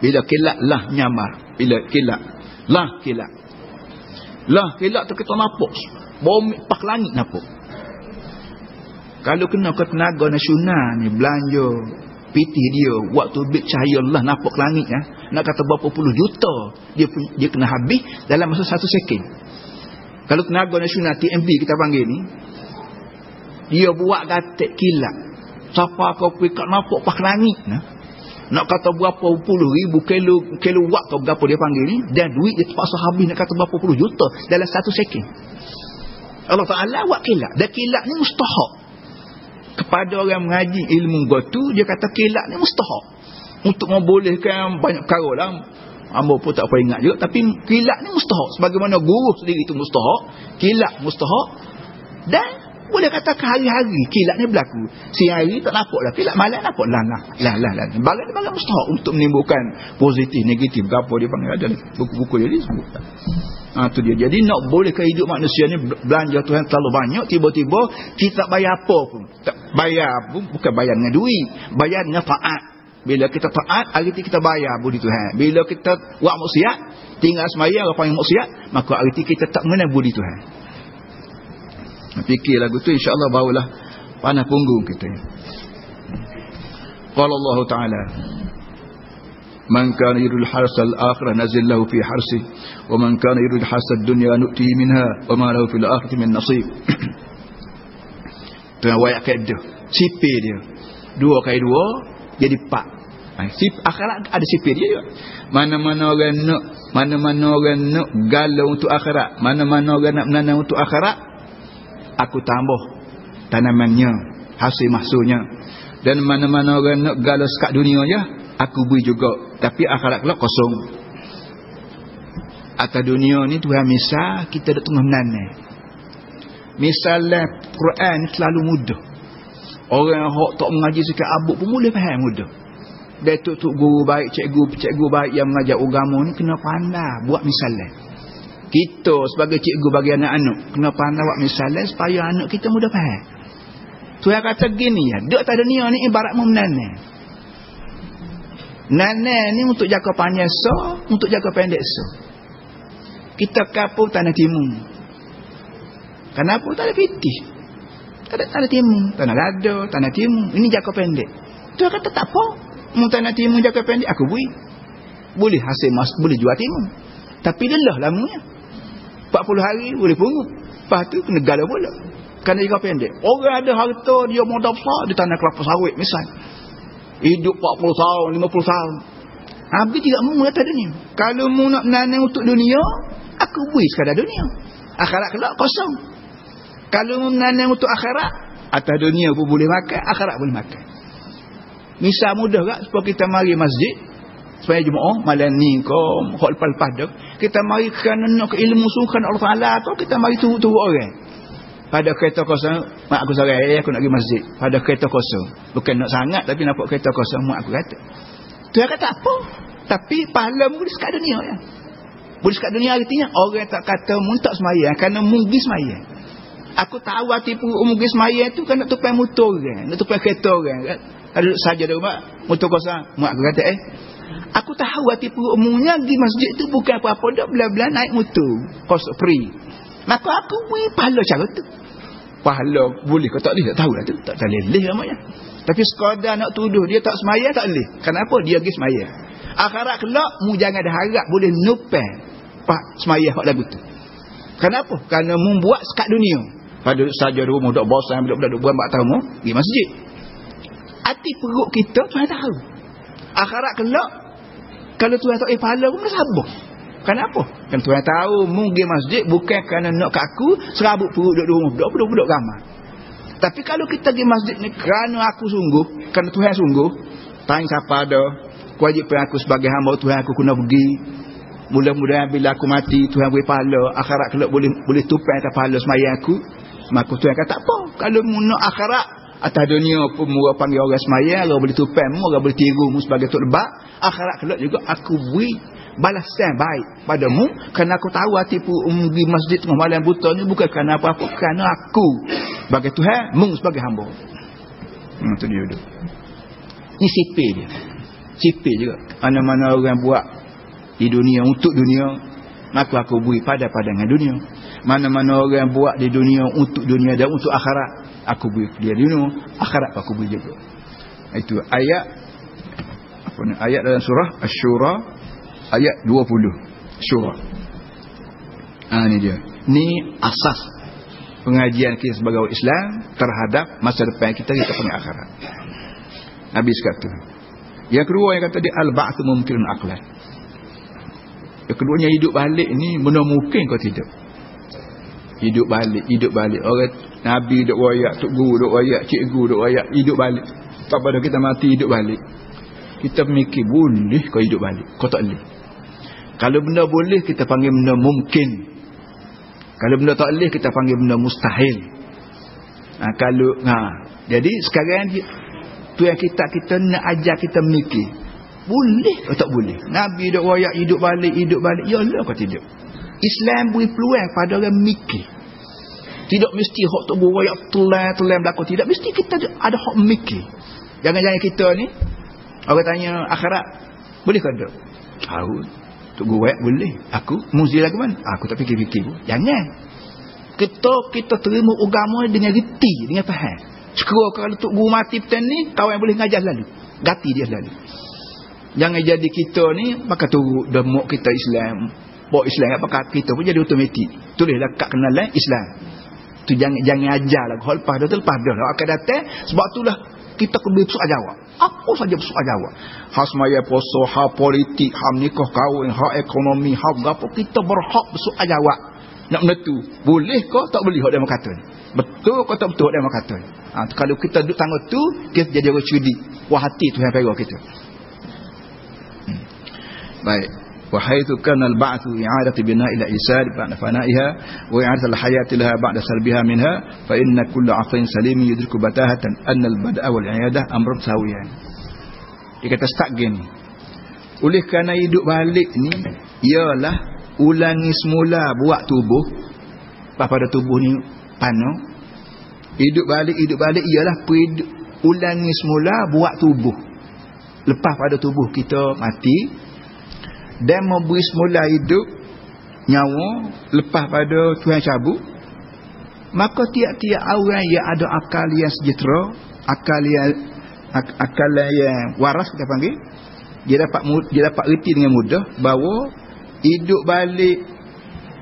bila kilat lah nyamar. Bila kilat. Lah kilat. Lah kilat tu kita nampak. Bumi pak langit nampak. Kalau kena ke tenaga nasional ni belanja pitih dia waktu bit cahaya Allah nampak langit ya. Nak kata berapa puluh juta dia dia kena habis dalam masa satu second. Kalau tenaga nasional TMB kita panggil ni dia buat gatek kilat. Siapa kau pergi kat nampak pak langit nah. Nak kata berapa puluh ribu kilo kilo watt kau berapa dia panggil ni dan duit dia terpaksa habis nak kata berapa puluh juta dalam satu second. Allah Ta'ala buat kilat. Dan kilat ni mustahak kepada orang mengaji ilmu gotu dia kata kilat ni mustahak. Untuk membolehkan banyak perkara lah. Amba pun tak apa ingat juga. Tapi kilat ni mustahak. Sebagaimana guru sendiri itu mustahak. Kilat mustahak. Dan boleh kata hari-hari kilat ni berlaku si hari tak nampak lah kilat malam nampak lah lah lah lah lah bagai bagai mustahak untuk menimbulkan positif negatif apa dia panggil ada buku-buku dia disebut Ha, tu dia. Jadi nak boleh ke hidup manusia ni belanja Tuhan terlalu banyak. Tiba-tiba kita bayar apa pun. Tak bayar pun bukan bayar dengan duit. Bayar dengan taat. Bila kita taat, itu kita bayar budi Tuhan. Bila kita buat maksiat, tinggal semaya apa yang maksiat, maka itu kita tak mengenal budi Tuhan. Fikir lagu tu insyaAllah barulah panah punggung kita. Qala Allah Ta'ala Man kana yuridul harsal akhirah nazillahu fi harsi wa man kana yuridul harsad dunya nu'tihi minha wa ma lahu fil akhirati min nasib. Tu ayat ke dia. Dia. Dua kali dua jadi empat. Ha, sip akhirat ada sipir dia juga. Mana-mana orang nak mana-mana orang nak galau untuk akhirat, mana-mana orang nak menanam untuk akhirat, aku tambah. Tanamannya hasil mahsulnya. Dan mana-mana orang nak galau sekat dunia je aku beri juga. Tapi akhirat kelak kosong. Atas dunia ni Tuhan misal kita dah tengah menanam misalnya Quran terlalu mudah. Orang yang tak mengaji sikit abuk pun boleh faham mudah. Datuk tuk guru baik, cikgu cikgu baik yang mengajar agama ni kena pandai buat misalnya. Kita sebagai cikgu bagi anak-anak kena pandai buat misalnya supaya anak kita mudah faham. Tuhan kata gini ya, duk tak dunia ni ibarat menanam. Nanai ni untuk jaga panjang so, untuk jaga pendek so. Kita kapur tanah timun. Kenapa tak ada fitih? Tak ada tanah timun. Tanah gado, tanah timun. Ini jaga pendek. Dia kata tak apa. Mau tanah timun jaga pendek, aku beri. Boleh hasil mas, boleh jual timun. Tapi lelah lamanya. 40 hari boleh pungut. Lepas tu kena gado pula. Kerana jaga pendek. Orang ada harta, dia modal besar, dia tanah kelapa sawit misalnya. Hidup 40 tahun, 50 tahun. Habis tidak mau kata dunia. Kalau mau nak menanam untuk dunia, aku beri sekadar dunia. Akhirat kelak kosong. Kalau mau menanam untuk akhirat, atas dunia pun boleh makan, akhirat boleh makan. Misal mudah tak supaya kita mari masjid, supaya jemaah malam ni kau hok lepas-lepas dah. Kita mari kerana nak ilmu sungkan Allah Taala atau kita mari turut-turut orang pada kereta kosong mak aku sorang eh aku nak pergi masjid pada kereta kosong bukan nak sangat tapi nampak kereta kosong mak aku kata tu yang kata apa tapi pahala mu sekat dunia ya Boleh sekat dunia artinya orang tak kata mun tak semayang kerana mungkin semayang. Aku tahu hati perut mungkin semayang tu kan nak tupai motor kan. Nak tupai kereta kan. Ada saja dah mak. Motor kosong. Mak aku kata eh. Aku tahu hati perut umumnya di masjid tu bukan apa-apa dah belah-belah naik motor. Kosong free. Maka aku beri pahala cara tu. Pahala boleh kau tak boleh tak tahu lah tu. Tak tak leleh namanya. Tapi sekadar nak tuduh dia tak semayang tak boleh. Kenapa? Dia pergi semayang. Akhirat kelak mu jangan ada harap boleh nupai pak semayang hak lagu tu. Kenapa? Kerana mu buat sekat dunia. Pada saja rumah dok bosan dok buat bak tamu di masjid. Hati perut kita Tuhan tahu. Akhirat kelak kalau Tuhan tak eh pahala pun sabar. Kenapa? Kan Tuhan tahu mungkin masjid bukan kerana nak kat aku serabut perut duduk rumah budak-budak ramai. Tapi kalau kita pergi masjid ni kerana aku sungguh, kerana Tuhan sungguh, tanya siapa ada, kewajipan aku sebagai hamba Tuhan aku kena pergi. Mudah-mudahan bila aku mati, Tuhan beri pahala, akhirat kelak boleh boleh tupai atas pahala semayang aku. Maka Tuhan kata, tak apa. Kalau mu nak akhirat, atas dunia pun mu panggil orang semayang, orang boleh tupai mu, orang boleh tiru mu sebagai tuk lebak. Akhirat kelak juga aku beri balasan baik padamu kerana aku tahu hati pun di masjid tengah malam buta ni bukan kerana apa-apa kerana aku sebagai Tuhan mung sebagai hamba. Hmm, tu dia tu. Ni sipir dia. Sipir juga. Mana-mana orang buat di dunia untuk dunia maka aku beri pada dengan dunia. Mana-mana orang buat di dunia untuk dunia dan untuk akhirat aku beri dia dunia akhirat aku beri juga itu ayat apa ni ayat dalam surah asy-syura ayat 20 syura ha, ni dia. Ni asas pengajian kita sebagai orang Islam terhadap masa depan kita kita punya akhirat. Habis kata yang kedua yang kata dia al-ba'th mumkin aqlan. Yang keduanya hidup balik ni benar mungkin kau tidak hidup balik hidup balik orang nabi duk wayak tok guru duk wayak cikgu duk wayak hidup balik tak pada kita mati hidup balik kita mikir boleh kau hidup balik kau tak boleh kalau benda boleh kita panggil benda mungkin. Kalau benda tak boleh kita panggil benda mustahil. Ha, kalau ha. jadi sekarang tu yang kita kita nak ajar kita mikir. Boleh atau tak boleh? Nabi dak royak hidup balik hidup balik. Ya Allah kau tidak. Islam beri peluang pada orang mikir. Tidak mesti hak tu royak telan-telan berlaku tidak mesti kita ada hak mikir. Jangan-jangan kita ni orang tanya akhirat boleh ke tak? Tahu. Tok Guru boleh. Aku muzil lagi mana? Aku tak fikir-fikir. Jangan. Kita kita terima agama dengan reti, dengan faham. Sekiranya kalau Tok Guru mati petang ni, kawan boleh ngajar lalu. Gati dia lalu. Jangan jadi kita ni, maka turut demok kita Islam. Bawa Islam, apakah kita pun jadi otomatik. Tulislah kat kenalan Islam. Tu jangan jangan ajar lah. Kalau lepas dah, lepas dah. Akan datang, sebab itulah kita kena bersoal jawab. Apa saja bersoal jawab. Hak semaya puasa, hak politik, hak nikah kahwin, hak ekonomi, hak apa kita berhak bersoal jawab. Nak menentu, boleh ke tak boleh hak dia kata Betul ke tak betul hak dia kata ha, Kalau kita duduk tangga tu, kita jadi orang cudi. Wah hati tu yang pergi kita. Hmm. Baik. وحيث كان البعث إعادة بناء الإنسان بعد فنائها وإعادة الحياة لها بعد سلبها منها فإن كل عقل سليم يدرك بتاهة أن البدء والعيادة أمر ساويان dia kata start gini oleh kerana hidup balik ni ialah ulangi semula buat tubuh pada tubuh ni pano hidup balik hidup balik ialah ulangi semula buat tubuh lepas pada tubuh kita mati dan memberi semula hidup nyawa lepas pada Tuhan cabut maka tiap-tiap orang yang ada akal yang sejahtera akal yang ak akal yang waras kita panggil dia dapat dia dapat reti dengan mudah bahawa hidup balik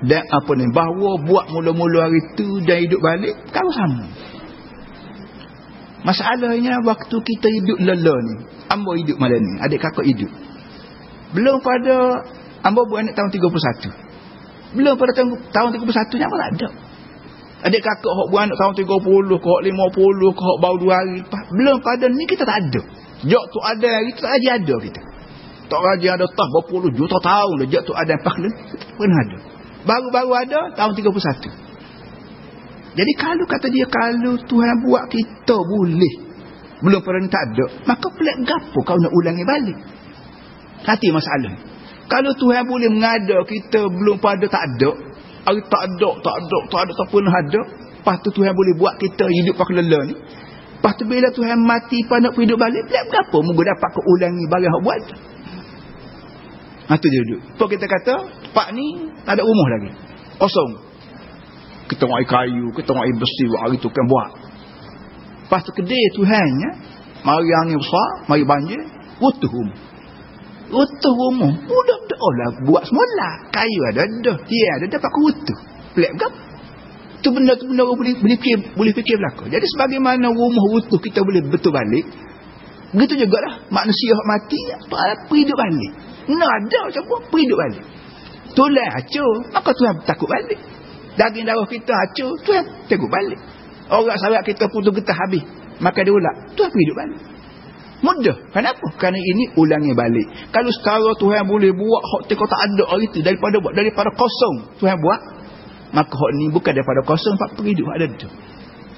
dan apa ni bahawa buat mula-mula hari tu dan hidup balik kalau sama. Masalahnya waktu kita hidup lelah ni ambo hidup malam ni adik kakak hidup belum pada Ambo buat anak tahun 31. Belum pada tahun, tahun 31 ni apa tak ada. Adik kakak hok anak tahun 30, hok 50, hok baru 2 hari. Belum pada ni kita tak ada. Jok tu ada hari tu tak ada kita. Tak raja ada tah berpuluh juta tahun dah. Jok tu ada ni. Kita pernah ada. Baru-baru ada tahun 31. Jadi kalau kata dia kalau Tuhan buat kita boleh. Belum pernah tak ada. Maka pelik gapo kau nak ulangi balik. Hati masalah. Kalau Tuhan boleh mengada kita belum pada tak ada. Hari tak ada, tak ada, tak ada, tak pernah ada. Lepas tu Tuhan boleh buat kita hidup pakai lelah ni. Lepas tu bila Tuhan mati pada nak hidup balik, bila berapa munggu dapat keulangi barang yang buat. Ha tu dia duduk. Lepas kita kata, pak ni tak ada rumah lagi. Kosong. Kita nak kayu, kita nak besi, hari tu kan buat. Lepas tu kedai Tuhan ya. Mari angin besar, mari banjir, utuh rumah. Utuh rumah. Mudah betul oh lah buat semula. Kayu ada dah. Dia ada dapat ke utuh. Pelik kan? Tu benda tu benda boleh, boleh fikir, boleh fikir belakang. Jadi sebagaimana rumah utuh kita boleh betul balik. Begitu juga lah. Manusia mati, tu ada hidup balik. Nak ada macam apa, hidup balik. Tulang hancur, maka Tuhan takut balik. Daging darah kita hancur, Tuhan takut balik. Orang sahabat kita putus getah habis. Maka dia ulang, Tuhan hidup balik. Mudah. Kenapa? Kerana ini ulangi balik. Kalau secara Tuhan boleh buat hak teko tak ada hari itu daripada buat daripada kosong Tuhan buat, maka hak ni bukan daripada kosong pak hidup ada tu.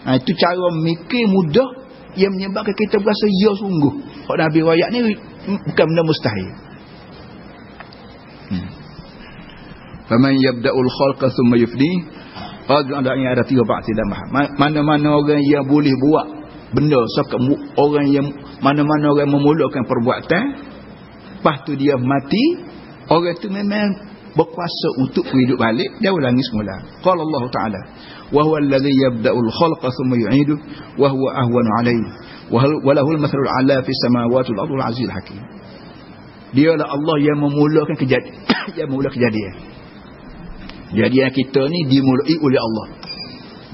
Ha, itu cara mikir mudah yang menyebabkan kita berasa ya sungguh. Hak Nabi wayak ni bukan benda mustahil. Hmm. Faman yabda'ul khalqa thumma yufni. Ada yang ada tiga pak tidak Mana-mana orang yang boleh buat benda sekat orang yang mana-mana orang memulakan perbuatan lepas tu dia mati orang tu memang berkuasa untuk hidup balik dia ulangi semula. Qala Allah taala wa huwa alladhi yabda'u al-khalqa thumma yu'idu wa huwa ahwanu alayhi wa lahu al-mathalu al-'ala fi samawati wal-ardi al-'aziz hakim. Dialah Allah yang memulakan kejadian yang memulakan kejadian. Kejadian kita ni dimulai oleh Allah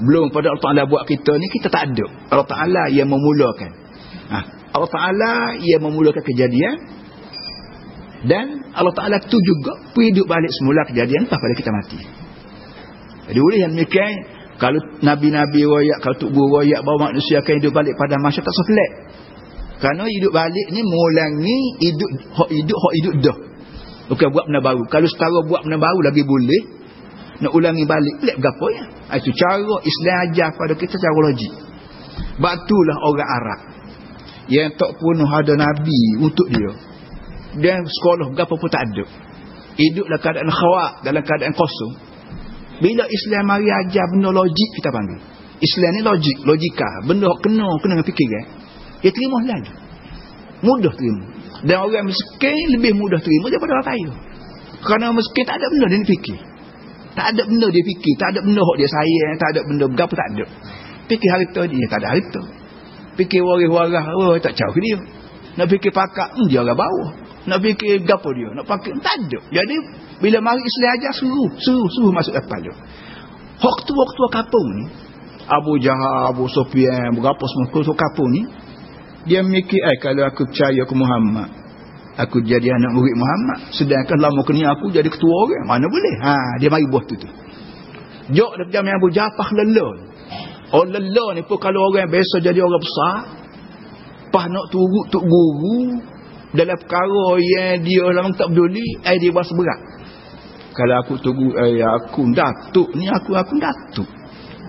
belum pada Allah Ta'ala buat kita ni kita tak ada Allah Ta'ala yang memulakan. Ha. Allah Ta'ala yang memulakan kejadian. Dan Allah Ta'ala tu juga hidup balik semula kejadian lepas pada kita mati. Jadi boleh yang demikian kalau Nabi-Nabi wayak kalau tubuh wayak bahawa manusia akan hidup balik pada masa tak sepelik kerana hidup balik ni mengulangi hidup hak hidup hak hidup dah. Bukan buat benda baru. Kalau setara buat benda baru lagi boleh nak ulangi balik pelik berapa ya? Ah, itu cara Islam ajar pada kita cara logik. Batulah orang Arab yang tak penuh ada Nabi untuk dia. Dia sekolah berapa pun tak ada. Hidup dalam keadaan khawak dalam keadaan kosong. Bila Islam mari ajar benda logik kita panggil. Islam ni logik logika. Benda kena kena dengan fikir kan? Dia terima lagi. Mudah terima. Dan orang miskin lebih mudah terima daripada orang kaya. Kerana miskin tak ada benda dia fikir tak ada benda dia fikir. Tak ada benda yang dia sayang. Tak ada benda berapa tak ada. Fikir harta dia. Tak ada harta. Fikir waris-waris. Oh, tak jauh dia. Nak fikir pakak. Hmm, dia orang bawah. Nak fikir gapo dia. Nak pakai. Tak ada. Jadi, bila mari Islam ajar, suruh. Suruh, suruh masuk depan dia. Waktu-waktu kapung ni. Abu Jahal, Abu Sofyan, berapa semua kursus kapung ni. Dia mikir, eh kalau aku percaya ke Muhammad aku jadi anak murid Muhammad sedangkan lama kini aku jadi ketua orang. Mana boleh? Ha dia mari buat tu tu. Jok dak jam yang Abu Jafar lelah oh lelah ni pun kalau orang biasa jadi orang besar pas nak turut tuk guru dalam perkara yang dia orang tak peduli ai dia buat berat. Kalau aku tunggu eh aku datuk ni aku aku datuk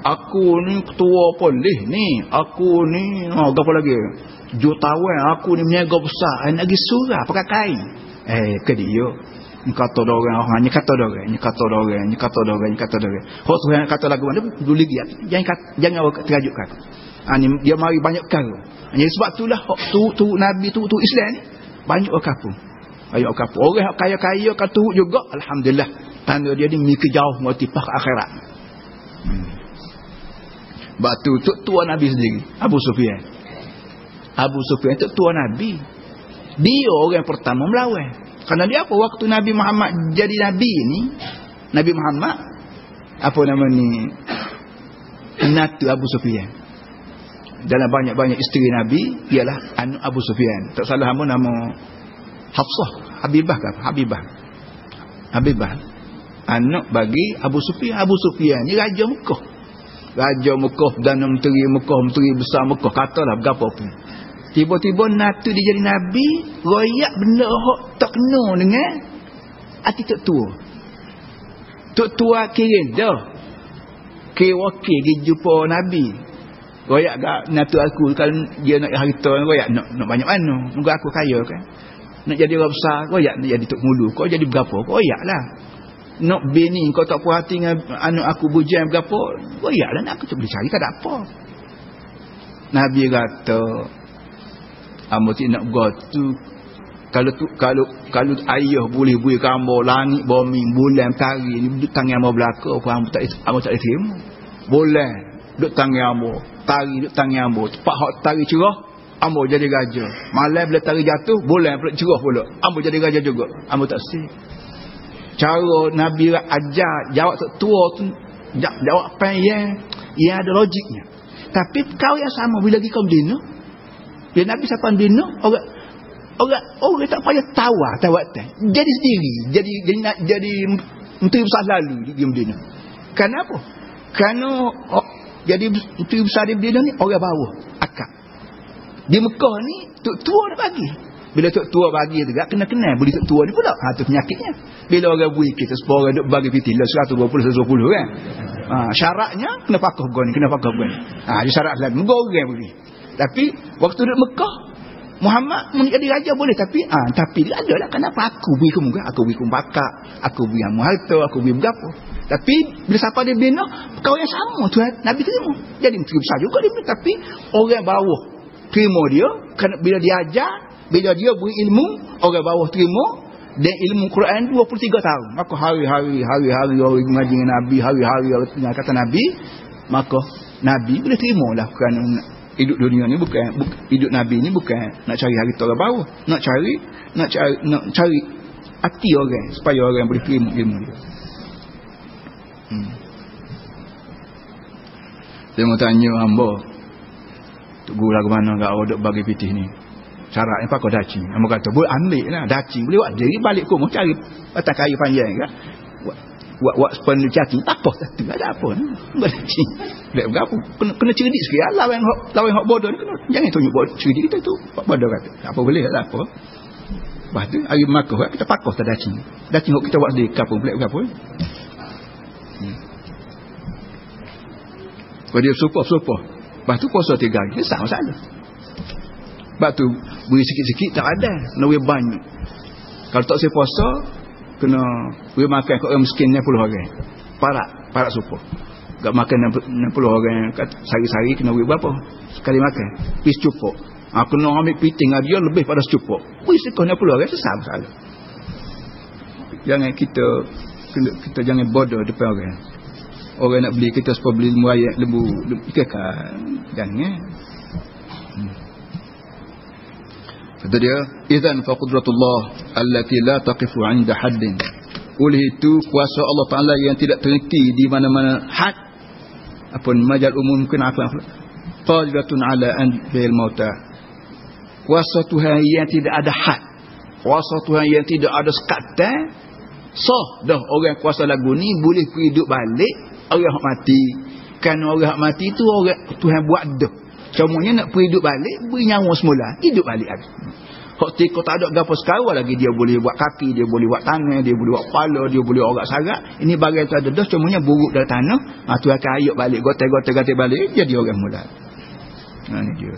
aku ni ketua polis ni aku ni oh apa lagi? Jutawan aku ni meniaga besar. Ai nak surah pakai kain. Eh ke dia ni kata orang orang ni kata orang ni kata orang ni kata orang ni kata orang. Hok tu yang kata lagu mana? Dulu lagi. Jangan kata, jangan awak terajut kata ha, ni dia mari banyak perkara. Jadi sebab itulah tu tu nabi tu tu Islam ni banyak orang kapung banyak orang orang kaya-kaya kan tu juga alhamdulillah. Tanda dia ni mikir jauh motifah akhirat. Hmm. Batu tu tua nabi sendiri Abu Sufyan Abu Sufyan itu tua Nabi. Dia orang yang pertama melawan. Karena dia apa? Waktu Nabi Muhammad jadi Nabi ini. Nabi Muhammad. Apa nama ni? Natu Abu Sufyan. Dalam banyak-banyak isteri Nabi. Ialah Anu Abu Sufyan. Tak salah nama nama Hafsah. Habibah ke Habibah. Habibah. Anak bagi Abu Sufyan. Abu Sufyan ni Raja Mekah. Raja Mekah dan Menteri Mekah. Menteri besar Mekah. Katalah berapa pun. Tiba-tiba natu dia jadi Nabi. Royak benda yang tak kena dengan. Hati tak tua. Tak tua kira dah. Kira wakil dia jumpa Nabi. Royak gak natu aku. Kalau dia nak harta. Royak nak, nak banyak mana. Moga aku kaya kan. nak jadi orang besar koyak nak jadi tok mulu kau jadi berapa koyak lah nak bini kau tak puas hati dengan anak aku bujang berapa koyak lah nak. Aku tak boleh cari tak ada apa Nabi kata Amba tidak nak gotu kalau tu kalau kalau ayah boleh buih kamu langit bumi bulan tari ni duduk tangan amba belaka aku amba tak amba tak terima. Boleh duduk tangan amba tari duduk tangan amba tepat hak tari cerah amba jadi gajah malam bila tari jatuh boleh pula cerah pula amba jadi gajah juga. Amba tak sih cara nabi ajar jawab tak tua tu jawab apa yang yang ada logiknya tapi kau yang sama bila lagi kau dino bila nabi siapa dino orang Orang orang tak payah tawar tawar teh. Jadi sendiri, jadi jadi nak jadi menteri besar lalu di Medina. Kenapa? Kerana oh, jadi menteri besar di Medina ni orang bawah akak. Di Mekah ni tok tua nak bagi. Bila tok tua bagi tu gak kena kena boleh tok tua ni pula. Ha tu penyakitnya. Bila orang bui kita sepuluh orang duk bagi piti lah 120 120 kan. Ha syaratnya kena pakai goni, kena pakai goni. Ha di syarat lain. Mugo orang. Tapi waktu duduk Mekah Muhammad menjadi raja boleh tapi ah tapi dia ada lah kenapa aku beri kamu aku beri kamu bakak aku beri kamu harta aku beri berapa tapi bila siapa dia bina kau yang sama Tuhan Nabi terima jadi menteri besar juga dia tapi orang bawah terima dia kerana bila dia ajar bila dia beri ilmu orang bawah terima dan ilmu Quran 23 tahun. Maka hari-hari hari-hari orang mengaji dengan Nabi hari-hari orang kata Nabi maka Nabi boleh terima lah kerana hidup dunia ni bukan, bukan hidup nabi ni bukan nak cari harta orang bawah. Nak cari nak cari nak cari hati orang supaya orang boleh terima ilmu dia. Hmm. dia mau tanya hamba Tuk guru lagu mana kat awak bagi pitih ni Syarat yang pakai dacing. Hamba kata boleh ambil lah dacing. Boleh buat jadi balik kumur cari Atas kayu panjang kan buat buat sepenuh cacing tak apa. Satu ada apa. Ni bercing tak berapa? Kena kena cerdik sikit. Lah lawan hok lawan hok bodoh ni kena. Jangan tunjuk bodoh cerdik kita tu. Bodoh kata. Apa boleh. Lah apa. Lepas tu hari makah kita pakoh tak dacing. Dacing hok kita buat sedekah pun boleh berapa hmm. kalau dia supah-supah. Lepas tu puasa tiga hari. Sama saja lepas tu beri sikit-sikit tak ada. Nak banyak. Kalau tak saya puasa kena boleh makan kat orang miskin 60 orang. Parak parak supo gak makan 60 orang sehari-hari kena beri berapa? Sekali makan. Pis cukup ha, kena ambil piting dia lebih pada cukup wih sekon 60 orang sesam salah jangan kita kita jangan bodoh depan orang. Orang nak beli kita supaya beli lembu ayat lembu, ikan jangan hmm. Kata dia, "Idzan fa qudratullah allati la taqifu 'inda haddin." Oleh itu kuasa Allah Taala yang tidak terhenti di mana-mana had apa majal umum mungkin apa qadiratun 'ala an bil mauta. Kuasa Tuhan yang tidak ada had. Kuasa Tuhan yang tidak ada sekatan. So, dah orang kuasa lagu ni boleh hidup balik orang mati. Kan orang mati tu orang Tuhan buat dah. Semuanya nak pergi hidup balik, beri nyawa semula. Hidup balik lagi. Hak tiko tak ada gapo sekarang lagi dia boleh buat kaki, dia boleh buat tangan, dia boleh buat kepala, dia boleh orak sarak. Ini bagian tu ada dah semuanya buruk dari tanah. Ha, tu akan ayuk balik, gotai-gotai-gotai balik, jadi orang mula. Ha, ini dia.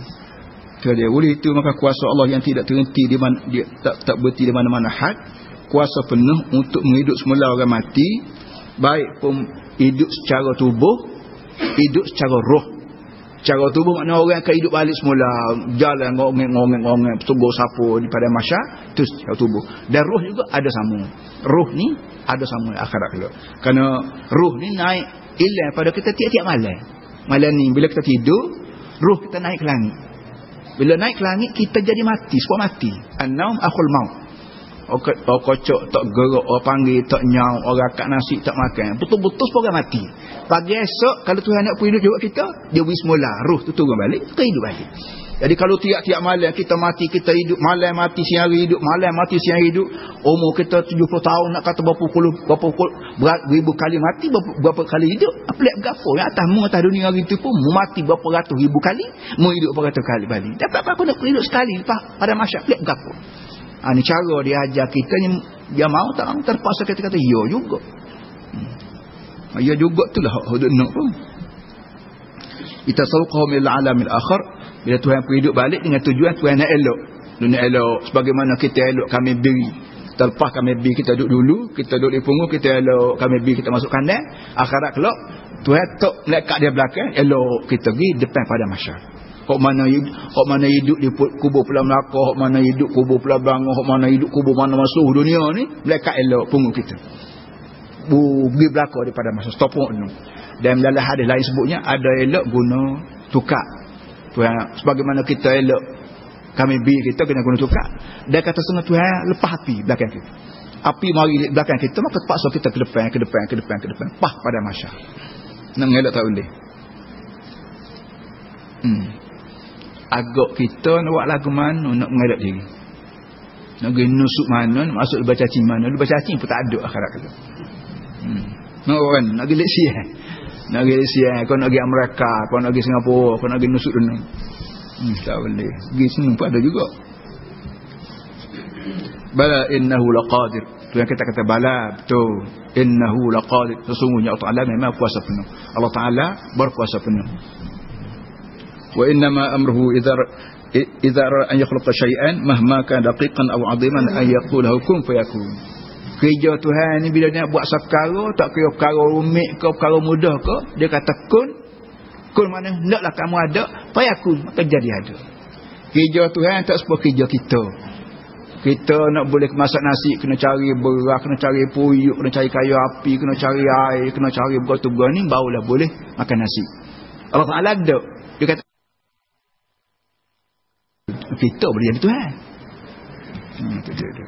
So, dia boleh itu maka kuasa Allah yang tidak terhenti di mana dia tak tak berhenti di mana-mana had kuasa penuh untuk menghidup semula orang mati baik pun hidup secara tubuh hidup secara roh cara tubuh makna orang akan hidup balik semula. Jalan ngongeng-ngongeng tunggu sapu di pada masya itu cara tubuh. Dan roh juga ada sama. Roh ni ada sama akhirat juga. Kerana roh ni naik ilah pada kita tiap-tiap malam. Malam ni bila kita tidur roh kita naik ke langit. Bila naik ke langit kita jadi mati semua mati. An-naum akhul maut Orang kocok tak gerak, orang panggil tak nyau, orang kat nasi tak makan. Betul-betul orang mati. Pagi esok, kalau Tuhan nak pergi hidup kita, dia beri semula. Ruh tu turun balik, kita hidup balik. Jadi kalau tiap-tiap malam kita mati, kita hidup. Malam mati, siang hari hidup. Malam mati, siang hari hidup. Umur kita 70 tahun, nak kata berapa puluh, berapa puluh, ribu kali mati, berapa, berapa kali hidup. Apa lihat berapa? Yang atas mu, atas dunia hari itu pun, mu mati berapa ratus ribu kali, mu hidup berapa ratus kali balik. Dapat apa nak hidup sekali, pada masyarakat, lihat berapa? Ha, ni cara dia ajar kita ni dia mau tak terpaksa kita kata ya juga. Hmm. Ya juga tu lah hudud nak pun. Kita sauqahum ila alamil akhir bila Tuhan pergi hidup balik dengan tujuan Tuhan nak elok. dunia elok sebagaimana kita elok kami beri terlepas kami beri kita duduk dulu kita duduk di punggung kita elok kami beri kita masuk kandang akhirat kelak Tuhan tok lekat dia belakang elok kita pergi depan pada masyarakat Hak mana hidup, hak mana hidup di kubur Pulau Melaka, hak mana hidup kubur Pulau Bangor, hak mana hidup kubur mana masuk dunia ni, mereka elok punggung kita. Bu, pergi belakang daripada masa stopok tu. Dan dalam hadis lain sebutnya, ada elok guna tukar. Tuhan, sebagaimana kita elok, kami bi kita kena guna tukar. Dia kata setengah Tuhan, lepas api belakang kita. Api mari di belakang kita, maka terpaksa kita ke depan, ke depan, ke depan, ke depan. Pah pada masa. Nak elok tak boleh. Hmm agak kita nak buat lagu mana nak mengadap diri. Nak pergi nusuk mana nak masuk lebar cacing mana. Lebar cacing pun tak ada akhirat kata. Hmm. nak kan nak pergi leksia nak pergi leksia kau nak pergi Amerika kau nak pergi Singapura kau nak pergi nusuk dunia. Hmm, tak boleh. Pergi sini pun ada juga. Bala innahu laqadir. Tu yang kita kata bala betul. Innahu laqadir. Sesungguhnya Allah Ta'ala memang kuasa penuh. Allah Ta'ala berkuasa penuh وإنما أمره إذا إذا أرى أن يخلق شيئا مهما كان دقيقا أو عظيما أن يقول له كن فيكون kerja Tuhan ni bila dia buat sekara tak kira perkara rumit ke perkara mudah ke dia kata kun kun mana hendaklah kamu ada fayakun maka jadi ada kerja Tuhan tak seperti kerja kita kita nak boleh masak nasi kena cari beras kena cari puyuk kena cari kayu api kena cari air kena cari bergatu-gatu ni barulah boleh makan nasi Allah Ta'ala ada dia kata kita boleh jadi Tuhan. Hmm, tu dia.